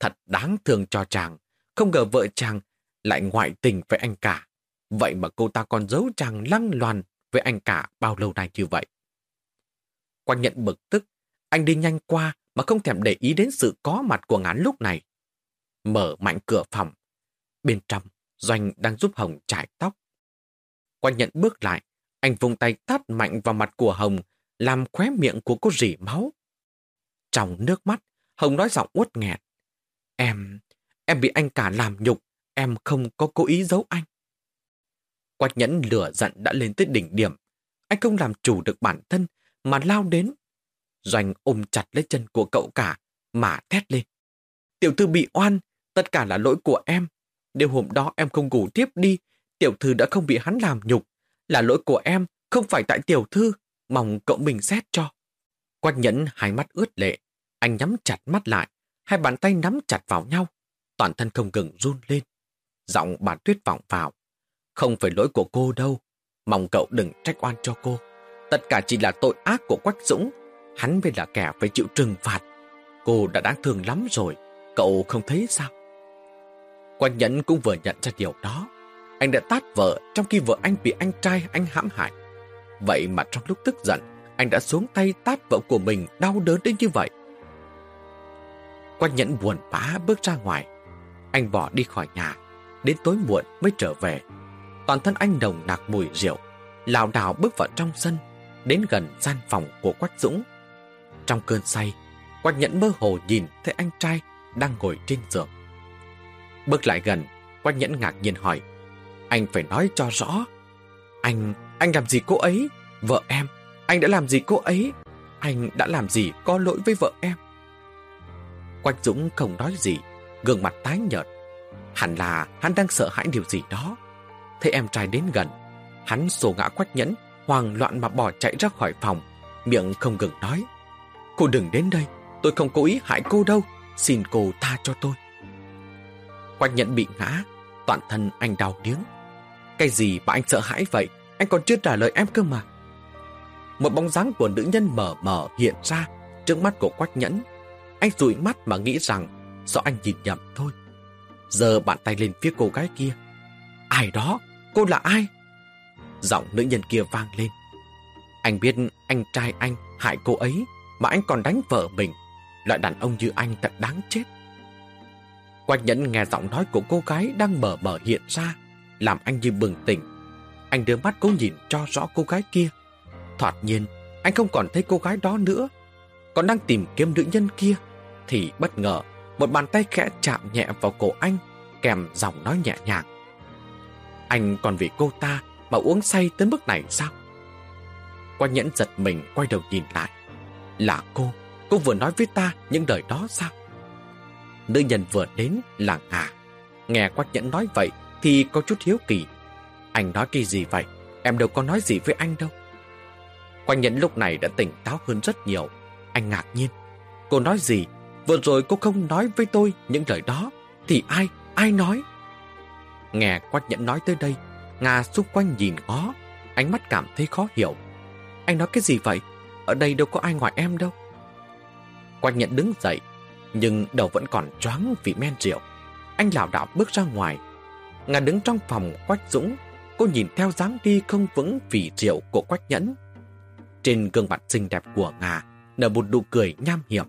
Thật đáng thương cho chàng, không ngờ vợ chàng lại ngoại tình với anh cả. Vậy mà cô ta còn giấu chàng lăng loàn với anh cả bao lâu nay như vậy. Quang nhận bực tức, anh đi nhanh qua mà không thèm để ý đến sự có mặt của ngán lúc này. Mở mạnh cửa phòng. Bên trong, Doanh đang giúp Hồng chải tóc. Quang nhận bước lại, anh vùng tay tát mạnh vào mặt của Hồng, làm khóe miệng của cô rỉ máu. Trong nước mắt, Hồng nói giọng uất nghẹt. Em, em bị anh cả làm nhục, em không có cố ý giấu anh. Quách nhẫn lửa giận đã lên tới đỉnh điểm. Anh không làm chủ được bản thân mà lao đến. Doanh ôm chặt lấy chân của cậu cả mà thét lên. Tiểu thư bị oan, tất cả là lỗi của em. điều hôm đó em không ngủ tiếp đi, tiểu thư đã không bị hắn làm nhục. Là lỗi của em, không phải tại tiểu thư, mong cậu mình xét cho. Quách nhẫn hai mắt ướt lệ, anh nhắm chặt mắt lại, hai bàn tay nắm chặt vào nhau, toàn thân không ngừng run lên. Giọng bà Tuyết vọng vào. Không phải lỗi của cô đâu, mong cậu đừng trách oan cho cô. Tất cả chỉ là tội ác của Quách Dũng, hắn mới là kẻ phải chịu trừng phạt. Cô đã đáng thương lắm rồi, cậu không thấy sao? Quách Nhẫn cũng vừa nhận ra điều đó. Anh đã tát vợ trong khi vợ anh bị anh trai anh hãm hại. Vậy mà trong lúc tức giận, anh đã xuống tay tát vợ của mình đau đớn đến như vậy. Quách Nhẫn buồn bã bước ra ngoài. Anh bỏ đi khỏi nhà, đến tối muộn mới trở về. Toàn thân anh đồng nạc mùi rượu, lảo đảo bước vào trong sân, đến gần gian phòng của Quách Dũng. Trong cơn say, Quách nhẫn mơ hồ nhìn thấy anh trai đang ngồi trên giường. Bước lại gần, Quách nhẫn ngạc nhiên hỏi. Anh phải nói cho rõ. Anh, anh làm gì cô ấy? Vợ em, anh đã làm gì cô ấy? Anh đã làm gì có lỗi với vợ em? Quách Dũng không nói gì, gương mặt tái nhợt. Hẳn là hắn đang sợ hãi điều gì đó. Thấy em trai đến gần, hắn sổ ngã Quách Nhẫn, hoang loạn mà bỏ chạy ra khỏi phòng, miệng không ngừng nói. Cô đừng đến đây, tôi không cố ý hại cô đâu, xin cô tha cho tôi. Quách Nhẫn bị ngã, toàn thân anh đau điếng. Cái gì mà anh sợ hãi vậy, anh còn chưa trả lời em cơ mà. Một bóng dáng của nữ nhân mờ mờ hiện ra trước mắt của Quách Nhẫn. Anh rủi mắt mà nghĩ rằng do anh nhìn nhầm thôi. Giờ bàn tay lên phía cô gái kia. Ai đó? Cô là ai? Giọng nữ nhân kia vang lên. Anh biết anh trai anh hại cô ấy mà anh còn đánh vợ mình. Loại đàn ông như anh thật đáng chết. Quách nhẫn nghe giọng nói của cô gái đang mờ mờ hiện ra, làm anh như bừng tỉnh. Anh đưa mắt cố nhìn cho rõ cô gái kia. Thoạt nhiên, anh không còn thấy cô gái đó nữa. Còn đang tìm kiếm nữ nhân kia, thì bất ngờ một bàn tay khẽ chạm nhẹ vào cổ anh, kèm giọng nói nhẹ nhàng. Anh còn vì cô ta mà uống say tới mức này sao? Quách nhẫn giật mình quay đầu nhìn lại. Là cô, cô vừa nói với ta những lời đó sao? Nữ nhân vừa đến là Ngà. Nghe Quách nhẫn nói vậy thì có chút hiếu kỳ. Anh nói cái gì vậy? Em đâu có nói gì với anh đâu. Quách nhẫn lúc này đã tỉnh táo hơn rất nhiều. Anh ngạc nhiên. Cô nói gì? Vừa rồi cô không nói với tôi những lời đó. Thì ai? Ai nói? Nghe Quách nhẫn nói tới đây, Nga xung quanh nhìn ngó, ánh mắt cảm thấy khó hiểu. Anh nói cái gì vậy? Ở đây đâu có ai ngoài em đâu. Quách nhẫn đứng dậy, nhưng đầu vẫn còn choáng vì men rượu. Anh lảo đảo bước ra ngoài. Nga đứng trong phòng Quách Dũng, cô nhìn theo dáng đi không vững vì rượu của Quách Nhẫn. Trên gương mặt xinh đẹp của Nga nở một nụ cười nham hiểm.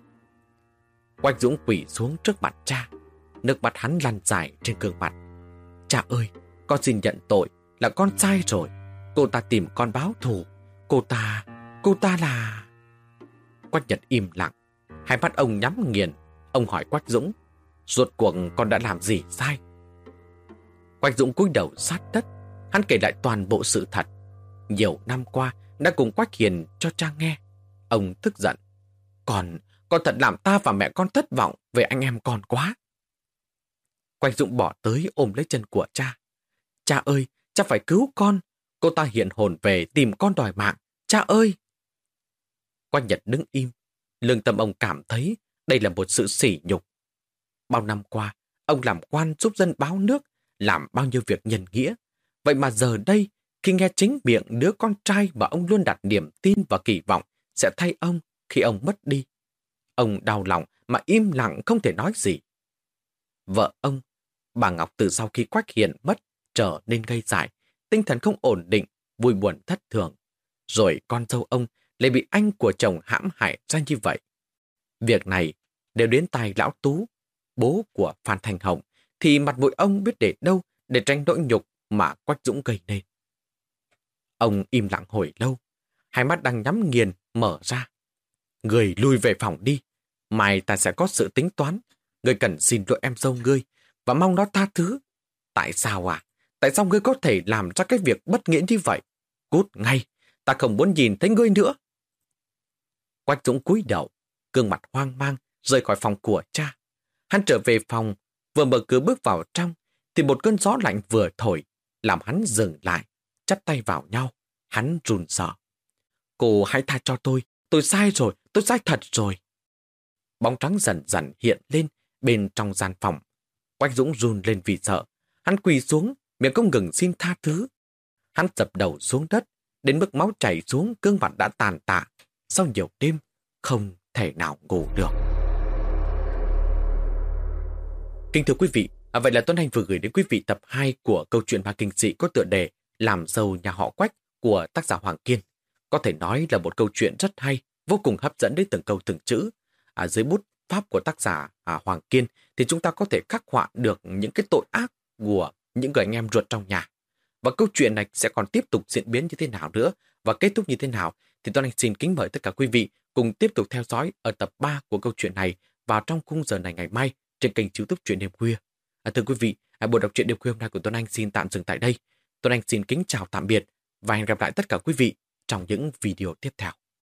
Quách Dũng quỳ xuống trước mặt cha, nước mắt hắn lăn dài trên gương mặt. Cha ơi, con xin nhận tội là con sai rồi. Cô ta tìm con báo thù. Cô ta, cô ta là... Quách Nhật im lặng. Hai mắt ông nhắm nghiền. Ông hỏi Quách Dũng, ruột cuộc con đã làm gì sai? Quách Dũng cúi đầu sát đất. Hắn kể lại toàn bộ sự thật. Nhiều năm qua đã cùng Quách Hiền cho cha nghe. Ông tức giận. Còn, con thật làm ta và mẹ con thất vọng về anh em con quá. Quách Dũng bỏ tới ôm lấy chân của cha. Cha ơi, cha phải cứu con. Cô ta hiện hồn về tìm con đòi mạng. Cha ơi! Quách Nhật đứng im. Lương tâm ông cảm thấy đây là một sự sỉ nhục. Bao năm qua, ông làm quan giúp dân báo nước, làm bao nhiêu việc nhân nghĩa. Vậy mà giờ đây, khi nghe chính miệng đứa con trai mà ông luôn đặt niềm tin và kỳ vọng sẽ thay ông khi ông mất đi. Ông đau lòng mà im lặng không thể nói gì. Vợ ông, bà Ngọc từ sau khi Quách Hiền mất trở nên gây dại, tinh thần không ổn định, vui buồn thất thường. Rồi con dâu ông lại bị anh của chồng hãm hại ra như vậy. Việc này đều đến tay lão Tú, bố của Phan Thành Hồng, thì mặt mũi ông biết để đâu để tránh nỗi nhục mà Quách Dũng gây nên. Ông im lặng hồi lâu, hai mắt đang nhắm nghiền, mở ra. Người lui về phòng đi, mai ta sẽ có sự tính toán. Người cần xin lỗi em dâu ngươi và mong nó tha thứ. Tại sao à? Tại sao ngươi có thể làm ra cái việc bất nghĩa như vậy? Cút ngay, ta không muốn nhìn thấy ngươi nữa. Quách Dũng cúi đầu, gương mặt hoang mang, rời khỏi phòng của cha. Hắn trở về phòng, vừa mở cửa bước vào trong, thì một cơn gió lạnh vừa thổi, làm hắn dừng lại, chắt tay vào nhau. Hắn run sợ. Cô hãy tha cho tôi, tôi sai rồi, tôi sai thật rồi. Bóng trắng dần dần hiện lên bên trong gian phòng. Quách Dũng run lên vì sợ. Hắn quỳ xuống, miệng không ngừng xin tha thứ. Hắn dập đầu xuống đất, đến mức máu chảy xuống cương mặt đã tàn tạ. Sau nhiều đêm, không thể nào ngủ được. Kính thưa quý vị, à, vậy là Tuấn Anh vừa gửi đến quý vị tập 2 của câu chuyện ma kinh dị có tựa đề Làm giàu nhà họ Quách của tác giả Hoàng Kiên. Có thể nói là một câu chuyện rất hay, vô cùng hấp dẫn đến từng câu từng chữ. À, dưới bút pháp của tác giả à, Hoàng Kiên thì chúng ta có thể khắc họa được những cái tội ác của những người anh em ruột trong nhà. Và câu chuyện này sẽ còn tiếp tục diễn biến như thế nào nữa và kết thúc như thế nào thì Tuấn Anh xin kính mời tất cả quý vị cùng tiếp tục theo dõi ở tập 3 của câu chuyện này vào trong khung giờ này ngày mai trên kênh youtube Chuyện Đêm Khuya. À, thưa quý vị, à, buổi đọc truyện đêm khuya hôm nay của Tuấn Anh xin tạm dừng tại đây. Tuấn Anh xin kính chào tạm biệt và hẹn gặp lại tất cả quý vị trong những video tiếp theo.